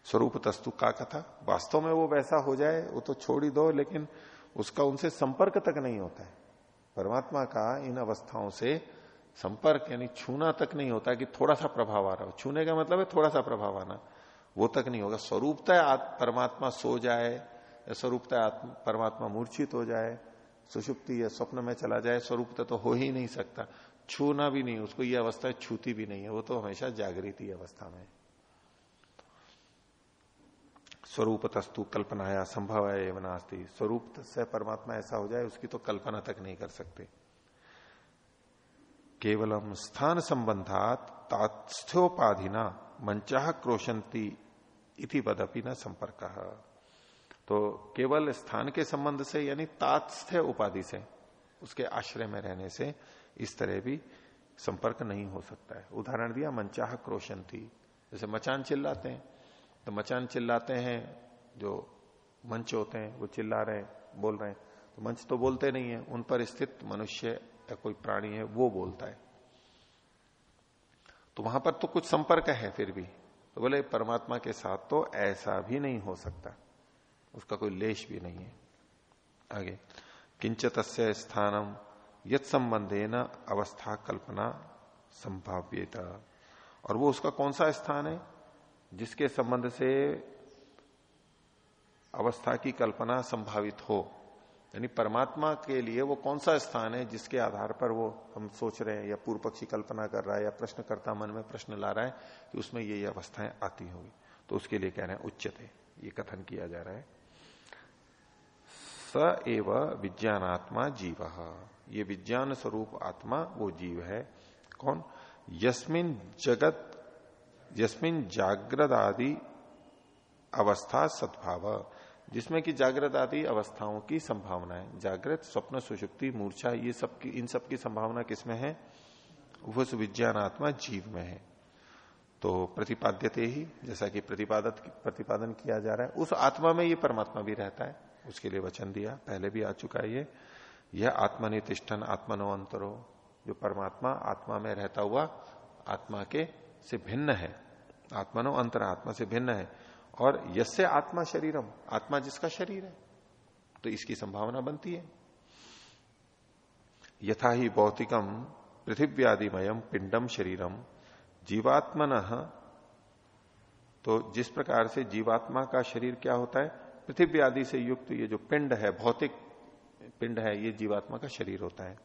स्वरूप तस्तु का कथा। वास्तव में वो वैसा हो जाए, वो तो छोड़ ही दो, लेकिन उसका उनसे संपर्क तक नहीं होता है। परमात्मा का इन अवस्थाओं से संपर्क, यानी छूना तक नहीं होता कि थोड़ा सा प्रभाव आ रहा हो। छूने का मतलब है थोड़ा सा प्रभाव आना। वो तक नहीं होगा। स्वरूपता परमात्मा सो जाए, या स्वरूपता परमात्मा मूर्छित हो जाए, सुषुप्ति या स्वप्न में चला जाए, स्वरूपता तो हो ही नहीं सकता। छूना भी नहीं, उसको ये अवस्था छूती भी नहीं है। वो तो हमेशा जागृति अवस्था में स्वरूप तस्तु कल्पनाया, संभव है एवं नास्ती। स्वरूप से परमात्मा ऐसा हो जाए, उसकी तो कल्पना तक नहीं कर सकते। केवलम स्थान संबंधात तास्थ्योपाधिना मंचाह क्रोशंती इति पदपि न संपर्क। तो केवल स्थान के संबंध से यानी तात्स्थ्य उपाधि से, उसके आश्रय में रहने से इस तरह भी संपर्क नहीं हो सकता है। उदाहरण दिया मनचाह क्रोशन थी जैसे मचान चिल्लाते हैं तो मचान चिल्लाते हैं, जो मंच होते हैं, वो चिल्ला रहे हैं, बोल रहे हैं। तो मंच तो बोलते नहीं है, उन पर स्थित मनुष्य या कोई प्राणी है, वो बोलता है। तो वहाँ पर तो कुछ संपर्क है फिर भी। तो बोले, परमात्मा के साथ तो ऐसा भी नहीं हो सकता। उसका कोई लेश भी नहीं है। आगे, किंचत स्थानम यद संबंधे न अवस्था कल्पना संभाव्यता। और वो उसका कौन सा स्थान है? जिसके संबंध से अवस्था की कल्पना संभावित हो। यानी परमात्मा के लिए वो कौन सा स्थान है जिसके आधार पर वो हम सोच रहे हैं या पूर्व पक्षी कल्पना कर रहा है या प्रश्नकर्ता मन में प्रश्न ला रहा है कि उसमें ये अवस्थाएँ आती होगी। तो उसके लिए कह रहे हैं उच्चते। ये कथन किया जा रहा है। स एव विज्ञानात्मा जीव। ये विज्ञान स्वरूप आत्मा वो जीव है। कौन? यस्मिन जगत, यस्मिन जागृत आदि अवस्था सद्भाव। जिसमें कि जागृत आदि अवस्थाओं की संभावना है जागृत, स्वप्न, सुषुप्ति, मूर्छा, ये सब की, इन सब की संभावना किसमें है? वो विज्ञानात्मा जीव में है। तो प्रतिपाद्यते ही, जैसा कि प्रतिपादत, प्रतिपादन किया जा रहा है, उस आत्मा में ये परमात्मा भी रहता है। उसके लिए वचन दिया, पहले भी आ चुका है ये। यह आत्मनितिष्ठन आत्मनो अंतरो, जो परमात्मा आत्मा में रहता हुआ आत्मा के से भिन्न है। आत्मनो अंतर आत्मा से भिन्न है। और यसे आत्मा शरीरम, आत्मा जिसका शरीर है तो इसकी संभावना बनती है। यथा ही भौतिकम पृथिव्यादिमयम पिंडम शरीरम जीवात्मन तो जिस प्रकार से जीवात्मा का शरीर क्या होता है पृथ्वी आदि से युक्त ये जो पिंड है, भौतिक पिंड है, ये जीवात्मा का शरीर होता है।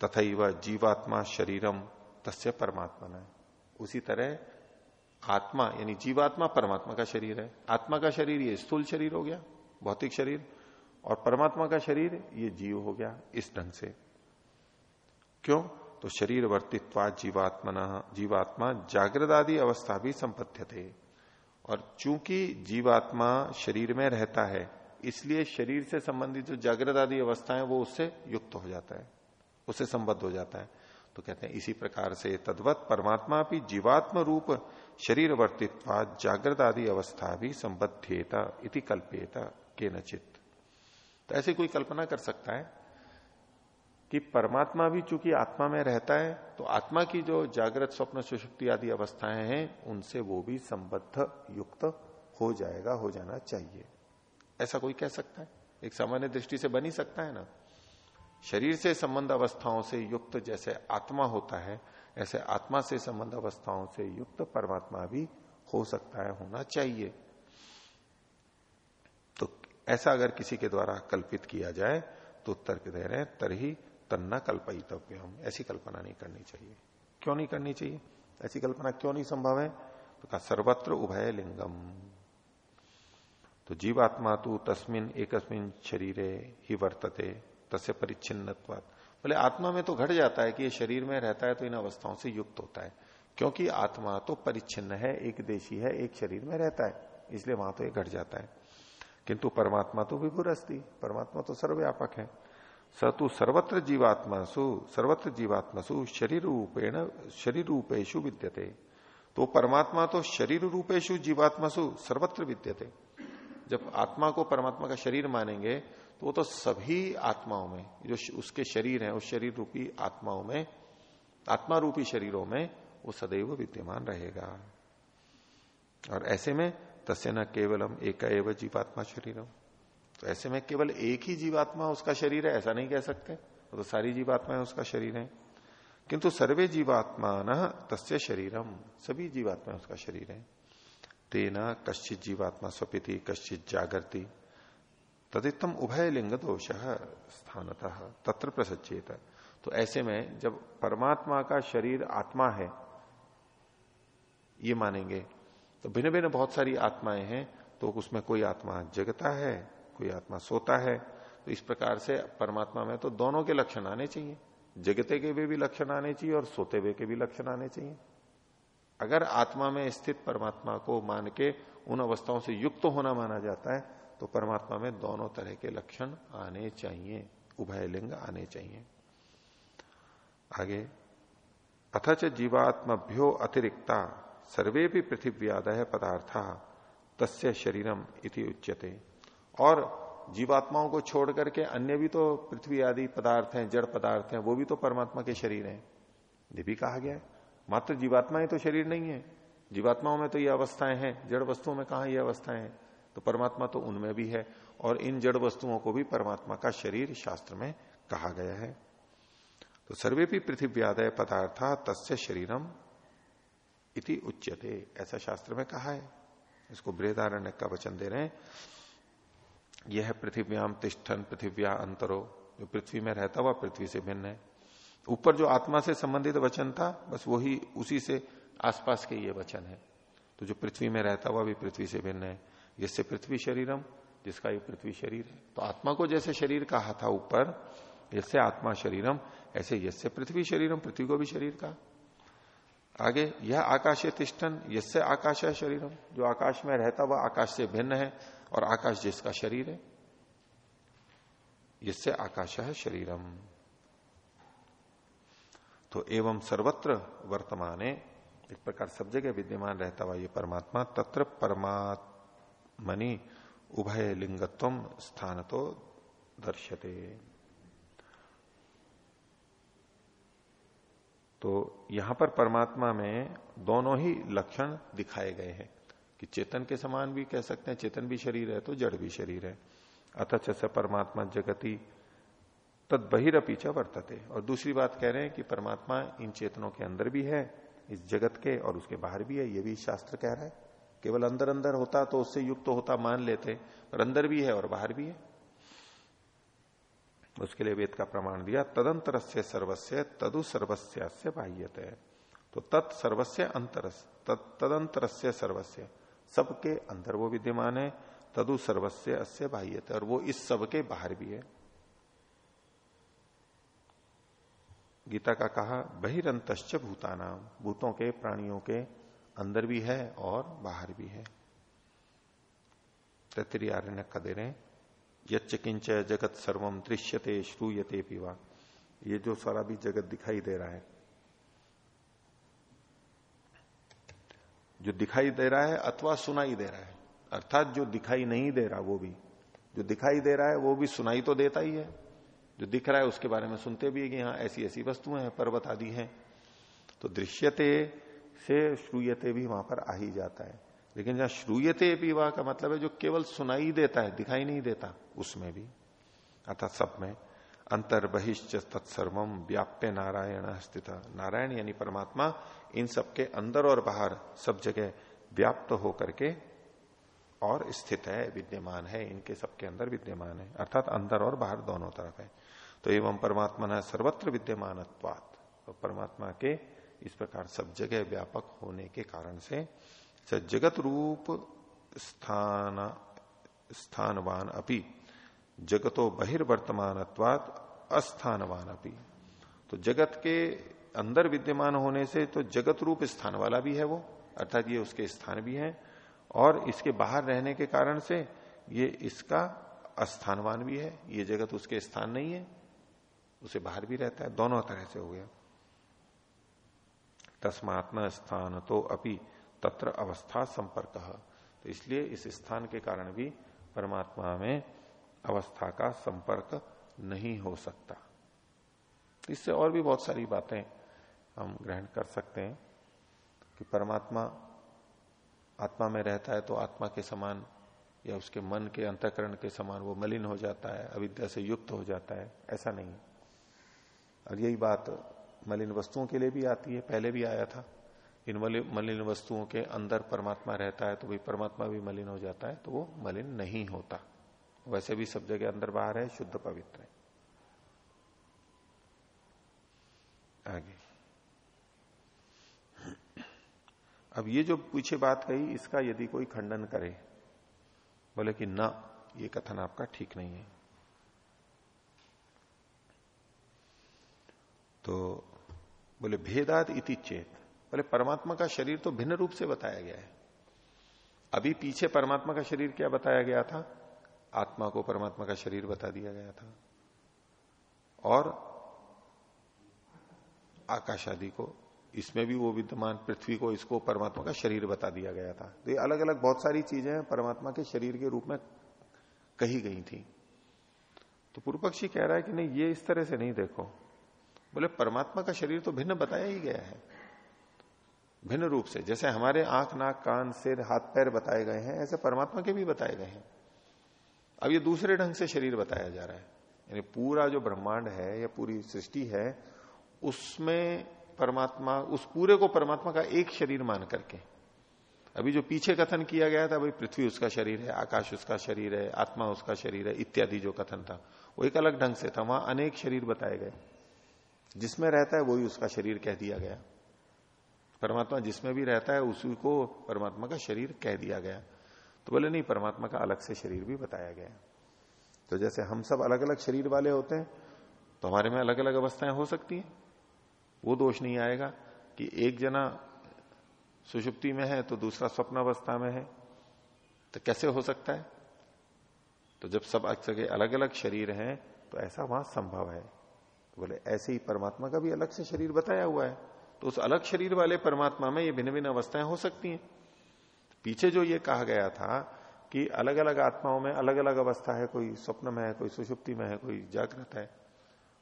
तथा जीवात्मा शरीरम तस्य परमात्मा उसी तरह आत्मा, यानी जीवात्मा परमात्मा का शरीर है। आत्मा का शरीर ये स्थूल शरीर हो गया, भौतिक शरीर, और परमात्मा का शरीर ये जीव हो गया इस ढंग से। क्यों? तो शरीर वर्तित्वा जीवात्मा जीवात्मा जागृत आदि अवस्था भी संपत्ति थे। और चूँकि जीवात्मा शरीर में रहता है, इसलिए शरीर से संबंधित जो जागृत आदि अवस्थाएँ वो उससे युक्त हो जाता है, उससे संबद्ध हो जाता है। तो कहते हैं, इसी प्रकार से तद्वत परमात्मा भी जीवात्म रूप शरीर वर्तित्वा जागृत आदि अवस्था भी संबद्धेता इति कल्पेता के नचित तो ऐसे कोई कल्पना कर सकता है कि परमात्मा भी चूँकि आत्मा में रहता है तो आत्मा की जो जागृत स्वप्न सुशक्ति आदि अवस्थाएँ हैं, उनसे वो भी संबद्ध युक्त हो जाएगा, हो जाना चाहिए। ऐसा कोई कह सकता है? एक सामान्य दृष्टि से बनी सकता है ना? शरीर से संबंध अवस्थाओं से युक्त जैसे आत्मा होता है ऐसे आत्मा से संबंध अवस्थाओं से युक्त परमात्मा भी हो सकता है, होना चाहिए। तो ऐसा अगर किसी के द्वारा कल्पित किया जाए तो तर्क दे रहे हैं, तरही तन्ना कल्पितव्य हम ऐसी कल्पना नहीं करनी चाहिए। क्यों नहीं करनी चाहिए? ऐसी कल्पना क्यों नहीं संभव है? तो कहा, सर्वत्र उभय लिंगम। तो जीवात्मा तो तस्मिन एकस्मिन शरीरे ही वर्तते, तस्य परिच्छिन्न बोले, आत्मा में तो घट जाता है कि ये शरीर में रहता है तो इन अवस्थाओं से युक्त होता है। क्योंकि आत्मा तो परिच्छिन्न है, एक देशी है, एक शरीर में रहता है, इसलिए वहाँ तो ये घट जाता है। किंतु परमात्मा तो विभुरस्ती, परमात्मा तो सर्वव्यापक है। स तो सर्वत्र जीवात्मासु सर्वत्र जीवात्मासु शरीर रूपेण शरीर रूपेशु विद्यते। तो परमात्मा तो शरीर रूपेशु जीवात्मासु सर्वत्र विद्यते। जब आत्मा को परमात्मा का शरीर मानेंगे तो वो तो सभी आत्माओं में, जो उसके शरीर है, उस शरीर रूपी आत्माओं में, आत्मा रूपी शरीरों में वो सदैव विद्यमान रहेगा। और ऐसे में तस्य न केवलम एक जीवात्मा शरीरम। तो ऐसे में केवल एक ही जीवात्मा उसका शरीर है, ऐसा नहीं कह सकते। वो तो सारी जीवात्माएँ उसका शरीर है। किंतु सर्वे जीवात्मा न तस्य शरीरम, सभी जीवात्मा उसका शरीर है। तेना कश्चित जीवात्मा स्वपिति कश्चित जागृति तदितम उभय लिंग दोष स्थानतः, तत्र प्रसचेत तो ऐसे में जब परमात्मा का शरीर आत्मा है, ये मानेंगे तो भिन्न भिन्न बहुत सारी आत्माएँ हैं तो उसमें कोई आत्मा जगता है, कोई आत्मा सोता है तो इस प्रकार से परमात्मा में तो दोनों के लक्षण आने चाहिए। जगते के भी भी लक्षण आने चाहिए और सोते हुए के भी लक्षण आने चाहिए। अगर आत्मा में स्थित परमात्मा को मान के उन अवस्थाओं से युक्त होना माना जाता है तो परमात्मा में दोनों तरह के लक्षण आने चाहिए, उभय लिंग आने चाहिए। आगे, अथच जीवात्मभ्यो अतिरिक्ता सर्वे भी पृथ्वी पदार्थ, तस्य शरीरम इति उच्यते। और जीवात्माओं को छोड़ करके अन्य भी तो पृथ्वी आदि पदार्थ हैं, जड़ पदार्थ हैं, वो भी तो परमात्मा के शरीर हैं। ये भी कहा गया है। मात्र जीवात्मा ही तो शरीर नहीं है। जीवात्माओं में तो ये अवस्थाएँ हैं, जड़ वस्तुओं में कहा ये अवस्थाएँ हैं? तो परमात्मा तो उनमें भी है और इन जड़ वस्तुओं को भी परमात्मा का शरीर शास्त्र में कहा गया है। तो सर्वे भी पृथ्वी आदय पदार्थ तस्य शरीरम इति उच्यते, ऐसा शास्त्र में कहा है। इसको बृहदारण्य का वचन दे रहे हैं। यह पृथ्व्याम तिष्ठन पृथ्व्या अंतरो, जो पृथ्वी में रहता हुआ पृथ्वी से भिन्न है। ऊपर जो आत्मा से संबंधित वचन था, बस वही उसी से आसपास के ये वचन है। तो जो पृथ्वी में रहता हुआ भी पृथ्वी से भिन्न है। जिससे पृथ्वी शरीरम, जिसका ये पृथ्वी शरीर है। तो आत्मा को जैसे शरीर कहा था ऊपर जैसे आत्मा शरीरम, ऐसे यसे पृथ्वी शरीरम, पृथ्वी को भी शरीर का आगे, यह आकाश तिष्ठन यसे आकाश है शरीरम। जो आकाश में रहता हुआ आकाश से भिन्न है, और आकाश जिसका शरीर है इससे आकाश है शरीरम। तो एवं सर्वत्र वर्तमाने, एक प्रकार सब जगह विद्यमान रहता हुआ ये परमात्मा, तत्र परमात्मनि उभय लिंगत्व स्थान तो दर्शते। तो यहाँ पर परमात्मा में दोनों ही लक्षण दिखाए गए हैं कि चेतन के समान भी कह सकते हैं, चेतन भी शरीर है तो जड़ भी शरीर है। अथच से परमात्मा जगती तद बहिरपीच वर्तते। और दूसरी बात कह रहे हैं कि परमात्मा इन चेतनों के अंदर भी है, इस जगत के और उसके बाहर भी है, ये भी शास्त्र कह रहा है। केवल अंदर अंदर होता तो उससे युक्त तो होता मान लेते, पर अंदर भी है और बाहर भी है। उसके लिए वेद का प्रमाण दिया तदंतर से सर्वस्व तदु सर्वस्या बाह्यत। तो तत् सर्वस्व अंतर तदंतर से सर्वस्व सबके अंदर वो विद्यमान है, तदु सर्वस्व अस्य बाह्यत, और वो इस सब के बाहर भी है। गीता का कहा बहिरंत भूतानाम भूतों के, प्राणियों के अंदर भी है और बाहर भी है। तैतरी आर्य का दे रहे यच्च किंच जगत सर्वम दृश्यते श्रूयते पीवा। ये जो सारा भी जगत दिखाई दे रहा है। जो दिखाई दे रहा है अथवा सुनाई दे रहा है। अर्थात जो दिखाई नहीं दे रहा वो भी। जो दिखाई दे रहा है वो भी सुनाई तो देता ही है। जो दिख रहा है उसके बारे में सुनते भी है कि हाँ ऐसी ऐसी वस्तुएँ हैं, पर्वत आदि हैं। तो दृश्यते से श्रूयते भी वहाँ पर आ ही जाता है। लेकिन जहाँ श्रूयते भी विवाह का मतलब है जो केवल सुनाई देता है, दिखाई नहीं देता, उसमें भी। अर्थात सब में अंतर बहिश्च तत्सर्वम व्याप्य नारायण स्थित। नारायण यानी परमात्मा, इन सबके अंदर और बाहर सब जगह व्याप्त होकर के और स्थित है, विद्यमान है, इनके सबके अंदर विद्यमान है। अर्थात अंदर और बाहर दोनों तरफ़ है। तो एवं परमात्मा न सर्वत्र विद्यमान तो परमात्मा के इस प्रकार सब जगह व्यापक होने के कारण से जगत रूप स्थान, स्थानवान अपि, जगतो बहिर्वर्तमान अस्थानवान अपि। तो जगत के अंदर विद्यमान होने से तो जगत रूप स्थान वाला भी है वो, अर्थात ये उसके स्थान भी है, और इसके बाहर रहने के कारण से ये इसका अस्थानवान भी है, ये जगत उसके स्थान नहीं है, उसे बाहर भी रहता है, दोनों तरह से हो गया। तस्मात्म स्थान तो अपि तत्र अवस्था संपर्क। तो इसलिए इस स्थान के कारण भी परमात्मा में अवस्था का संपर्क नहीं हो सकता। इससे और भी बहुत सारी बातें हम ग्रहण कर सकते हैं कि परमात्मा आत्मा में रहता है तो आत्मा के समान या उसके मन के अंतकरण के समान वो मलिन हो जाता है, अविद्या से युक्त हो जाता है, ऐसा नहीं और यही बात मलिन वस्तुओं के लिए भी आती है, पहले भी आया था। इन मलिन वस्तुओं के अंदर परमात्मा रहता है तो भाई परमात्मा भी मलिन हो जाता है तो वो मलिन नहीं होता। वैसे भी सब जगह अंदर बाहर है, शुद्ध पवित्र है। आगे। अब ये जो पीछे बात कही, इसका यदि कोई खंडन करे, बोले कि ना, ये कथन आपका ठीक नहीं है। तो बोले, भेदाद इति चेत। बोले, परमात्मा का शरीर तो भिन्न रूप से बताया गया है। अभी पीछे परमात्मा का शरीर क्या बताया गया था? आत्मा को परमात्मा का शरीर बता दिया गया था। और आकाश आदि को, इसमें भी वो विद्यमान पृथ्वी को, इसको परमात्मा का शरीर बता दिया गया था। तो ये अलग अलग बहुत सारी चीज़ें हैं, परमात्मा के शरीर के रूप में कही गई थी। तो पूर्व पक्षी कह रहा है कि नहीं, ये इस तरह से नहीं देखो। बोले, परमात्मा का शरीर तो भिन्न बताया ही गया है। भिन्न रूप से, जैसे हमारे आँख, नाक, कान, सिर, हाथ, पैर बताए गए हैं, ऐसे परमात्मा के भी बताए गए हैं। अब ये दूसरे ढंग से शरीर बताया जा रहा है। यानी पूरा जो ब्रह्मांड है, या पूरी सृष्टि है, उसमें परमात्मा, उस पूरे को परमात्मा का एक शरीर मान करके। अभी जो पीछे कथन किया गया था, भाई, पृथ्वी उसका शरीर है, आकाश उसका शरीर है, आत्मा उसका शरीर है, इत्यादि जो कथन था, वो एक अलग ढंग से था, वहाँ अनेक शरीर बताए गए। जिसमें रहता है वही उसका शरीर कह दिया गया। परमात्मा जिसमें भी रहता है उसी को परमात्मा का शरीर कह दिया गया। तो बोले, नहीं, परमात्मा का अलग से शरीर भी बताया गया तो जैसे हम सब अलग अलग शरीर वाले होते हैं तो हमारे में अलग अलग अवस्थाएँ हो सकती हैं। वो दोष नहीं आएगा कि एक जना सुषुप्ति में है तो दूसरा स्वप्न अवस्था में है। तो कैसे हो सकता है? तो जब सब अलग अलग शरीर हैं तो ऐसा वहाँ संभव है। बोले, ऐसे ही परमात्मा का भी अलग से शरीर बताया हुआ है। तो उस अलग शरीर वाले परमात्मा में ये भिन्न भिन्न अवस्थाएँ हो सकती हैं। पीछे जो ये कहा गया था कि अलग अलग आत्माओं में अलग अलग अवस्था है, कोई स्वप्न में है, कोई सुषुप्ति में है, कोई जागृत है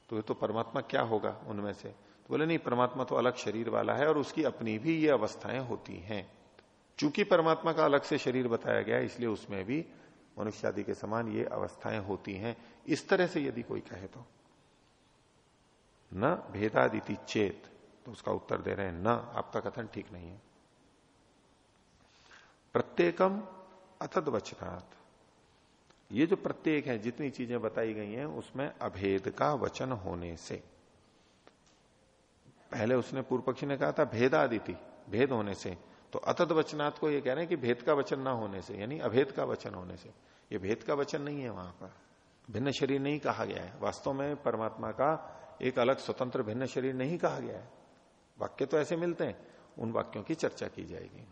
तो ये तो परमात्मा क्या होगा उनमें से? तो बोले, नहीं, परमात्मा तो अलग शरीर वाला है और उसकी अपनी भी ये अवस्थाएँ होती हैं। चूँकि परमात्मा का अलग से शरीर बताया गया, इसलिए उसमें भी मनुष्य आदि के समान ये अवस्थाएँ होती हैं। इस तरह से यदि कोई कहे तो। न भेदादिति चेत। तो उसका उत्तर दे रहे हैं न। आपका कथन ठीक नहीं है। प्रत्येकम अतद वचनात् ये जो प्रत्येक है, जितनी चीज़ें बताई गई हैं, उसमें अभेद का वचन होने से। पहले उसने पूर्व पक्षी ने कहा था भेदादिति, भेद होने से। तो अतद वचनात् को ये कह रहे हैं कि भेद का वचन ना होने से, यानी अभेद का वचन होने से। ये भेद का वचन नहीं है वहाँ पर। भिन्न शरीर नहीं कहा गया है। वास्तव में परमात्मा का एक अलग स्वतंत्र भिन्न शरीर नहीं कहा गया है। वाक्य तो ऐसे मिलते हैं, उन वाक्यों की चर्चा की जाएगी।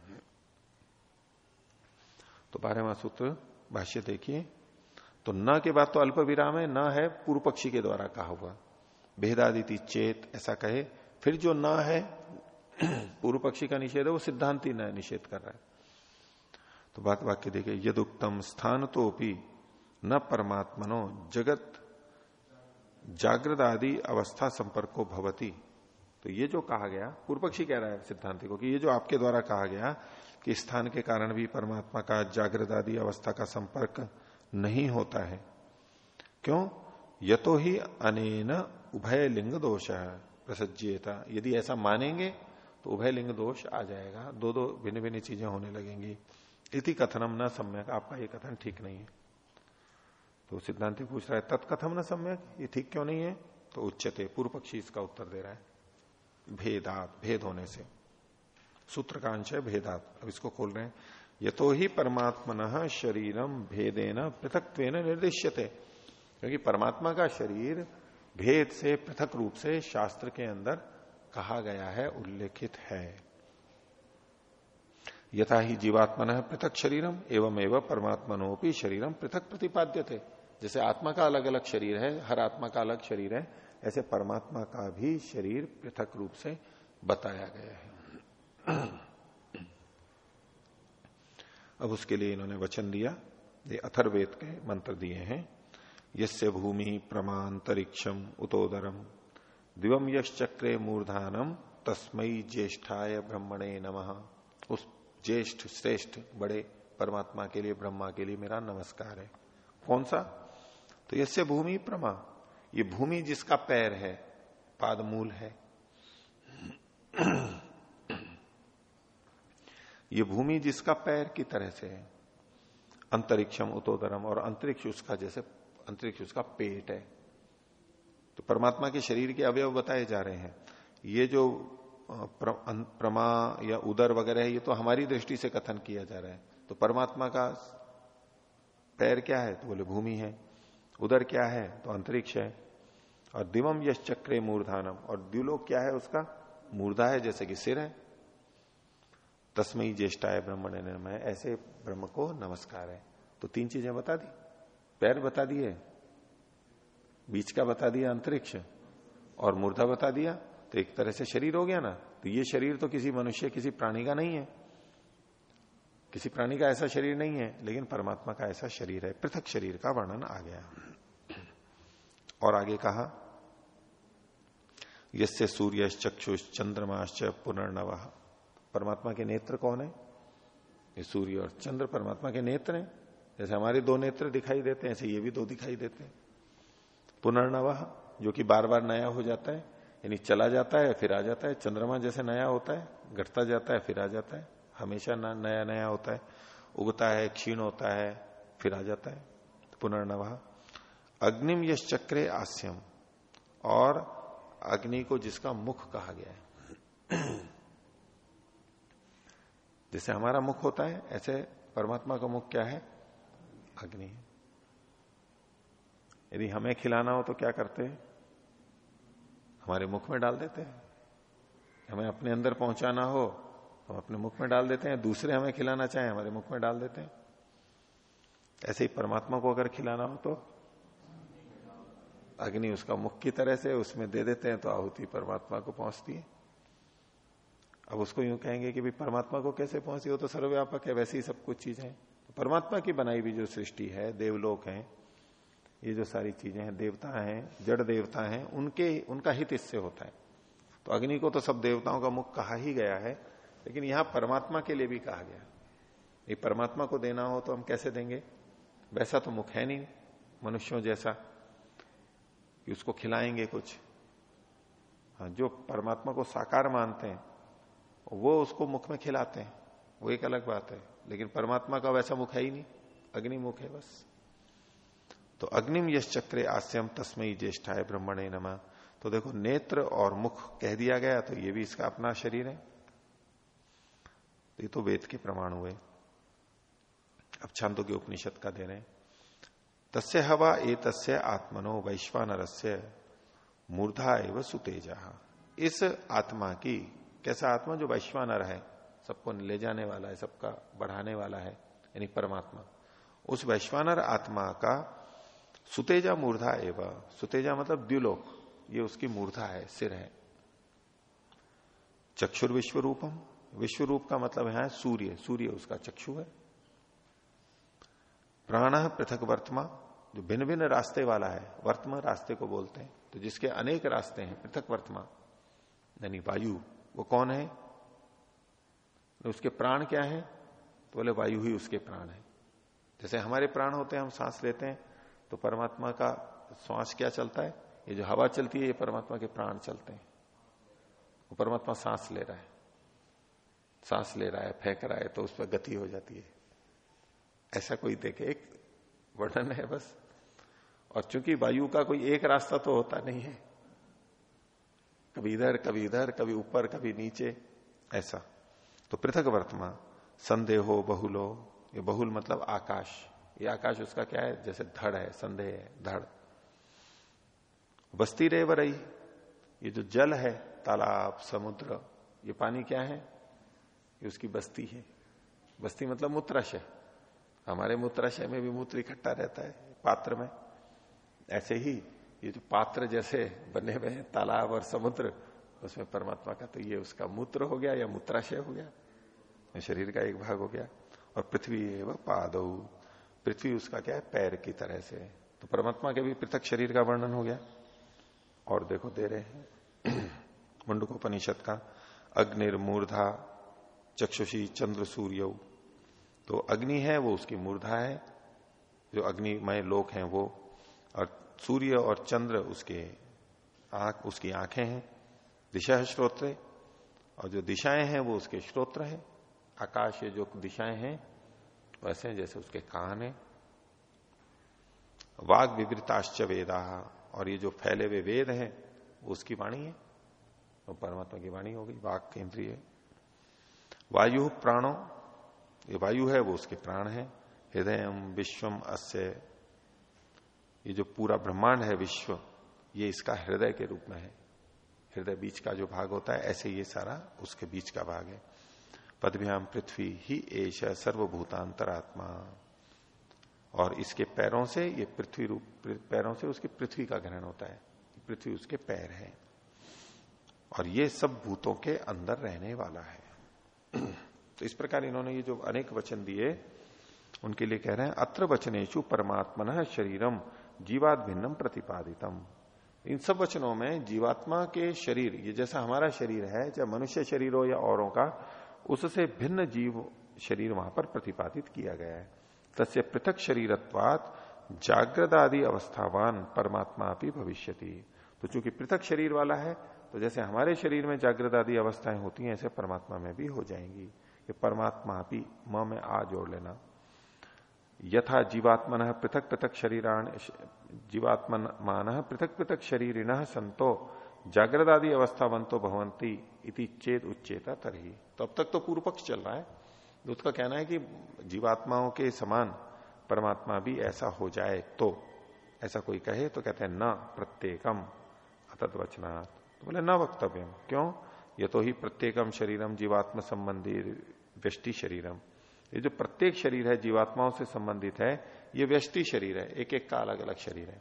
तो बारहवा सूत्र, भाष्य देखिए। तो न के बाद तो अल्प विराम है, न है पूर्व पक्षी के द्वारा कहा हुआ। भेदादिति चेत, ऐसा कहे। फिर जो न है, पूर्व पक्षी का निषेध है, वो सिद्धांति न निषेध कर रहा है। तो बात वाक्य देखिए। यदुक्तम स्थान तो भी न परमात्मनो जगत जागृत आदि अवस्था संपर्को भवती। तो ये जो कहा गया पूर्व पक्षी कह रहा है सिद्धांति को कि ये जो आपके द्वारा कहा गया कि स्थान के कारण भी परमात्मा का जागृत आदि अवस्था का संपर्क नहीं होता है, क्यों? यतो ही अनेन उभय लिंग दोष है यदि ऐसा मानेंगे तो उभय लिंग दोष आ जाएगा। दो दो भिन्न भिन्न चीज़ें होने लगेंगी। इति कथनम न सम्यक। आपका ये कथन ठीक नहीं है। तो सिद्धांति पूछ रहा है, तत्कथम न सम्यक? ये ठीक क्यों नहीं है? तो उच्चते पूर्व पक्षी इसका उत्तर दे रहा है, भेदात, भेद होने से। सूत्र का अंश है, भेदात। अब इसको खोल रहे हैं। ये तो ही परमात्मन शरीरम भेदेन पृथक निर्दिश्यते। क्योंकि परमात्मा का शरीर भेद से, पृथक रूप से शास्त्र के अंदर कहा गया है, उल्लेखित है। यथा ही जीवात्मन पृथक शरीरम एवं एवं परमात्मनोपी शरीरम पृथक प्रतिपाद्य थे जैसे आत्मा का अलग अलग शरीर है, हर आत्मा का अलग शरीर है, ऐसे परमात्मा का भी शरीर पृथक रूप से बताया गया है। अब उसके लिए इन्होंने वचन दिया। ये अथर्वेद के मंत्र दिए हैं। यस्य भूमि प्रमांतरिक्षम उतोदरम दिवम यश चक्रे मूर्धानम तस्मयी ज्येष्ठाय ब्रह्मणे नमः। उस ज्येष्ठ, श्रेष्ठ, बड़े परमात्मा के लिए, ब्रह्मा के लिए मेरा नमस्कार है। कौन सा? तो यसे भूमि प्रमा। ये भूमि जिसका पैर है पाद मूल है। ये भूमि जिसका पैर की तरह से है। अंतरिक्षम उतोदरम और अंतरिक्ष उसका जैसे, अंतरिक्ष उसका पेट है। तो परमात्मा के शरीर के अवयव बताए जा रहे हैं। ये जो प्रमा या उदर वगैरह है, ये तो हमारी दृष्टि से कथन किया जा रहा है। तो परमात्मा का पैर क्या है? तो बोले, भूमि है। उदर क्या है? तो अंतरिक्ष है। और दिवम यश चक्रे मूर्धानम। और द्व्युलोक क्या है उसका? मूर्धा है, जैसे कि सिर है। तस्मयी ज्येष्ठाय ब्रह्मण में ऐसे ब्रह्म को नमस्कार है। तो तीन चीज़ें बता दी। पैर बता दिए। बीच का बता दिया, अंतरिक्ष। और मूर्धा बता दिया। तो एक तरह से शरीर हो गया ना तो ये शरीर तो किसी मनुष्य, किसी प्राणी का नहीं है। किसी प्राणी का ऐसा शरीर नहीं है, लेकिन परमात्मा का ऐसा शरीर है, पृथक शरीर का वर्णन आ गया। और आगे कहा यसे सूर्य चक्षुष चंद्रमाश्च पुनर्नव परमात्मा के नेत्र कौन है? ये सूर्य और चंद्र परमात्मा के नेत्र हैं। जैसे हमारे दो नेत्र दिखाई देते हैं, ऐसे ये भी दो दिखाई देते हैं। पुनर्नव जो कि बार बार नया हो जाता है यानी चला जाता है, फिर आ जाता है। चंद्रमा जैसे नया होता है, घटता जाता है, फिर आ जाता है। हमेशा नया नया होता है। उगता है, क्षीण होता है, फिर आ जाता है। पुनर्नवा। अग्निम यश चक्रे आस्यम। और अग्नि को जिसका मुख कहा गया है। जैसे हमारा मुख होता है, ऐसे परमात्मा का मुख क्या है? अग्नि यदि हमें खिलाना हो तो क्या करते हैं? हमारे मुख में डाल देते हैं। हमें अपने अंदर पहुंचाना हो, हम अपने मुख में डाल देते हैं। दूसरे हमें खिलाना चाहे, हमारे मुख में डाल देते हैं। ऐसे ही परमात्मा को अगर खिलाना हो तो अग्नि उसका मुख की तरह से उसमें दे देते हैं तो आहुति परमात्मा को पहुँचती है। अब उसको यूँ कहेंगे कि भी परमात्मा को कैसे पहुँची? हो तो सर्वव्यापक है, वैसे ही सब कुछ चीज़ें तो परमात्मा की बनाई हुई जो सृष्टि है, देवलोक है ये जो सारी चीज़ें हैं, देवता हैं, जड़ देवता हैं, उनके, उनका हित इससे होता है। तो अग्नि को तो सब देवताओं का मुख कहा ही गया है, लेकिन यहाँ परमात्मा के लिए भी कहा गया ये परमात्मा को देना हो तो हम कैसे देंगे? वैसा तो मुख है नहीं, मनुष्यों जैसा। कि उसको खिलाएँगे कुछ। हाँ जो परमात्मा को साकार मानते हैं, वो उसको मुख में खिलाते हैं। वो एक अलग बात है, लेकिन परमात्मा का वैसा मुख है ही नहीं। अग्नि मुख है बस। तो अग्निम यश चक्रे आस्यम तस्मयी है ब्रह्मणे नमा। तो देखो, नेत्र और मुख कह दिया गया तो ये भी इसका अपना शरीर है। तो ये तो वेद के प्रमाण हुए। अब छांदो के उपनिषद का दे रहे तस्य हवा ए तस्य आत्मनो वैश्वानरस्य मूर्धा एवं सुतेजा। इस आत्मा की, कैसा आत्मा जो वैश्वानर है, सबको ले जाने वाला है, सबका बढ़ाने वाला है, यानी परमात्मा, उस वैश्वानर आत्मा का सुतेजा मूर्धा एवं। सुतेजा मतलब द्व्युलोक ये उसकी मूर्धा है, सिर है। चक्षुर विश्व रूपम विश्व रूप का मतलब है सूर्य। सूर्य उसका चक्षु है। प्राण पृथक वर्तमा, जो भिन्न भिन्न रास्ते वाला है वर्तमा रास्ते को बोलते हैं। तो जिसके अनेक रास्ते हैं, पृथक वर्तमा, यानी वायु, वो कौन है? तो उसके प्राण क्या है? तो बोले, वायु ही उसके प्राण है। जैसे हमारे प्राण होते हैं, हम सांस लेते हैं तो परमात्मा का श्वास क्या चलता है? ये जो हवा चलती है, ये परमात्मा के प्राण चलते हैं। वो परमात्मा सांस ले रहा है। सांस ले रहा है, फेंक रहा है तो उस पर गति हो जाती है। ऐसा कोई देखे, एक वर्णन है बस। और चूँकि वायु का कोई एक रास्ता तो होता नहीं है। कभी इधर कभी इधर, कभी ऊपर, कभी नीचे, ऐसा। तो पृथक वर्तमान, संदेह बहुलो, ये बहुल मतलब आकाश। ये आकाश उसका क्या है? जैसे धड़ है, संदेह है, धड़। बस्ती रे वरई ये जो जल है, तालाब, समुद्र, ये पानी क्या है? ये उसकी बस्ती है। बस्ती मतलब मूत्राशय हमारे मूत्राशय में भी मूत्र इकट्ठा रहता है, पात्र में। ऐसे ही ये जो पात्र जैसे बने हुए हैं, तालाब और समुद्र, उसमें परमात्मा का तो ये उसका मूत्र हो गया या मूत्राशय हो गया। शरीर का एक भाग हो गया। और पृथ्वी एवं पादौ। पृथ्वी उसका क्या है? पैर की तरह से तो परमात्मा के भी पृथक शरीर का वर्णन हो गया। और देखो, दे रहे हैं। मुंडकोपनिषद का, अग्निर्मूर्धा चक्षुषी चंद्र सूर्य। तो अग्नि है, वो उसकी मूर्धा है। जो अग्निमय लोक हैं वो। और सूर्य और चंद्र उसके आँख, उसकी आँखें हैं। दिशा है श्रोत्र और जो दिशाएँ हैं, वो उसके श्रोत्र हैं। आकाश जो दिशाएँ हैं वैसे जैसे उसके कान। है वाग विवृताश्च वेदा, और ये जो फैले हुए वेद हैं वो उसकी वाणी है। वो परमात्मा की वाणी होगी वाक केंद्रीय। वायु प्राणो, ये वायु है, वो उसके प्राण है। हृदय विश्वम अस्य। ये जो पूरा ब्रह्मांड है, विश्व, ये इसका हृदय के रूप में है। हृदय बीच का जो भाग होता है, ऐसे ये सारा उसके बीच का भाग है। पदभ्याम पृथ्वी ही एश सर्वभूतांतरात्मा। और इसके पैरों से ये पृथ्वी रूप, पैरों से उसकी पृथ्वी का ग्रहण होता है। पृथ्वी उसके पैर है। और ये सब भूतों के अंदर रहने वाला है। तो इस प्रकार इन्होंने ये जो अनेक वचन दिए, उनके लिए कह रहे हैं, अत्र वचनेशु परमात्मन शरीरम जीवात भिन्नम प्रतिपादितम। इन सब वचनों में जीवात्मा के शरीर, ये जैसा हमारा शरीर है, चाहे मनुष्य शरीर हो या औरों का उससे भिन्न जीव शरीर वहाँ पर प्रतिपादित किया गया है। तस्य पृथक शरीरत्वात जागृत आदि अवस्थावान परमात्मा भी भविष्य तो चूँकि पृथक शरीर वाला है तो जैसे हमारे शरीर में जागृत आदि अवस्थाएँ होती हैं, ऐसे परमात्मा में भी हो जाएँगी। ये परमात्मा भी म में आ जोड़ लेना। यथा जीवात्मन पृथक पृथक शरीरान जीवात्मान पृथक पृथक शरीर संतो जागृत आदि अवस्थावंतो भवंती इति चेत उच्चेता तरही। तो अब तक तो पूर्व पक्ष चल रहा है। उसका कहना है कि जीवात्माओं के समान परमात्मा भी ऐसा हो जाए तो ऐसा कोई कहे तो कहते हैं न प्रत्येकम अतत वचनात् तो बोले, न वक्तव्य क्यों? ये तो ही प्रत्येकम शरीरम जीवात्मा संबंधी व्यष्टि शरीरम। ये जो प्रत्येक शरीर है जीवात्माओं से संबंधित है, ये व्यष्टि शरीर है एक एक का अलग अलग शरीर है।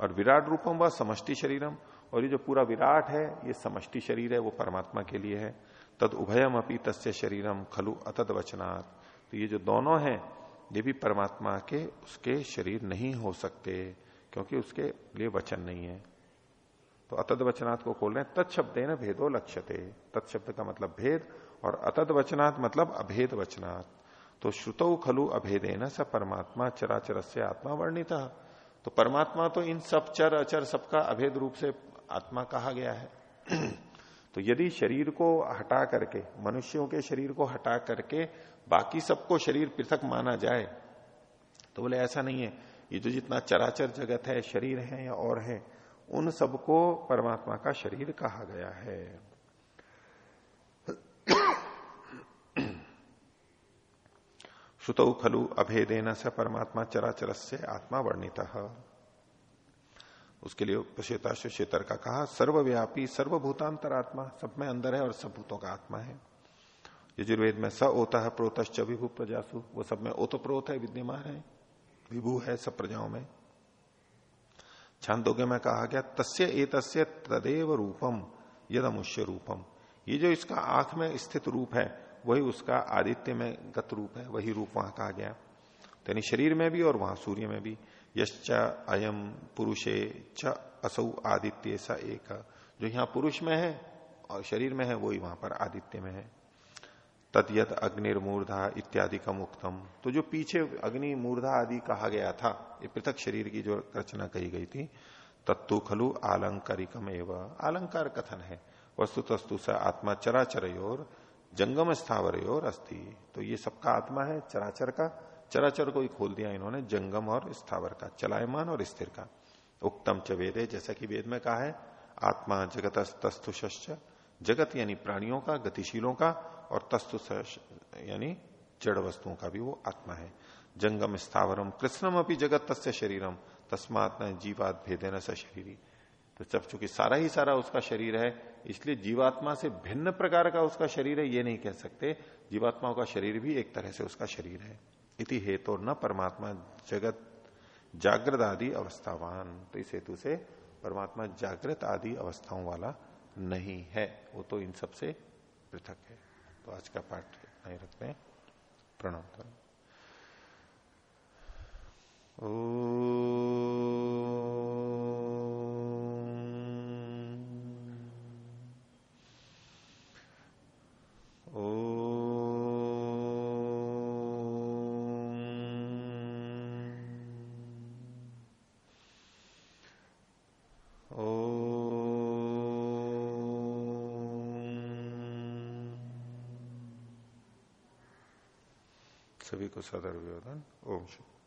और विराट रूपम व समष्टि शरीरम और ये जो पूरा विराट है, ये समष्टि शरीर है, वो परमात्मा के लिए है। तद उभयम अपनी तस्य शरीरम खलु अतद वचनात्। तो ये जो दोनों हैं, ये भी परमात्मा के, उसके शरीर नहीं हो सकते, क्योंकि उसके लिए वचन नहीं है। तो अतद वचनात् को खोल रहे हैं तत्शब्द न भेदो लक्ष्यते। तत्शब्द का मतलब भेद, और अतद वचनात् मतलब अभेद वचनात्। तो श्रुतौ खलु अभेदे न स परमात्मा चराचर से आत्मा वर्णित। तो परमात्मा तो इन सब चर अचर सबका अभेद रूप से आत्मा कहा गया है। तो यदि शरीर को हटा करके, मनुष्यों के शरीर को हटा करके बाकी सबको शरीर पृथक माना जाए तो बोले ऐसा नहीं है। ये जो जितना चराचर जगत है, शरीर है या और है, उन सबको परमात्मा का शरीर कहा गया है। श्रुतौ खलु अभेदेन से परमात्मा चराचर से आत्मा वर्णित। उसके लिए उपशेताश शेतर का कहा, सर्वव्यापी, सर्वभूतांतरात्मा, सब में अंदर है और सब भूतों का आत्मा है। यजुर्वेद में स ओता है प्रोतश्च विभू प्रजासु, वो सब में ओतप्रोत है, विद्यमान है। विभू है सब प्रजाओं में। छांदोग्य में कहा गया, तस्य एतस्य तदेव रूपम यद अमुष्य रूपम। ये जो इसका आँख में स्थित रूप है, वही उसका आदित्य में गत रूप है, वही रूप वहाँ कहा गया। यानी शरीर में भी और वहाँ सूर्य में भी। यश्च अयम पुरुषे च असौ आदित्य सा एक। जो यहाँ पुरुष में है और शरीर में है, वही वहाँ पर आदित्य में है। तदयत अग्निर्मूर्धा इत्यादि का मुक्तम तो जो पीछे अग्नि मूर्धा आदि कहा गया था, ये पृथक शरीर की जो रचना कही गई थी, तत्तु खलु आलंकारिकम एवं। अलंकार कथन है। वस्तु तस्तु स आत्मा चराचर और जंगम स्थावर और अस्थि तो ये सबका आत्मा है, चराचर का। चराचर को ही खोल दिया इन्होंने, जंगम और स्थावर का, चलायमान और स्थिर का। उक्तम च वेद, जैसा कि वेद में कहा है, आत्मा जगत तस्तुष्च जगत यानी प्राणियों का, गतिशीलों का, और तस्तु यानी जड़ वस्तुओं का भी वो आत्मा है। जंगम स्थावरम कृष्णम अपनी जगत तस्य शरीरम, तस्मात न जीवात भेदे न शरीरी। तो जब चूँकि सारा ही सारा उसका शरीर है, इसलिए जीवात्मा से भिन्न प्रकार का उसका शरीर है, ये नहीं कह सकते। जीवात्माओं का शरीर भी एक तरह से उसका शरीर है। इति हेतु न परमात्मा जगत जागृत आदि अवस्थावान। तो इस हेतु से परमात्मा जागृत आदि अवस्थाओं वाला नहीं है। वो तो इन सबसे पृथक है। तो आज का पाठ नहीं रखते हैं। प्रणाम करो। को सदर विवरण ओम शुभ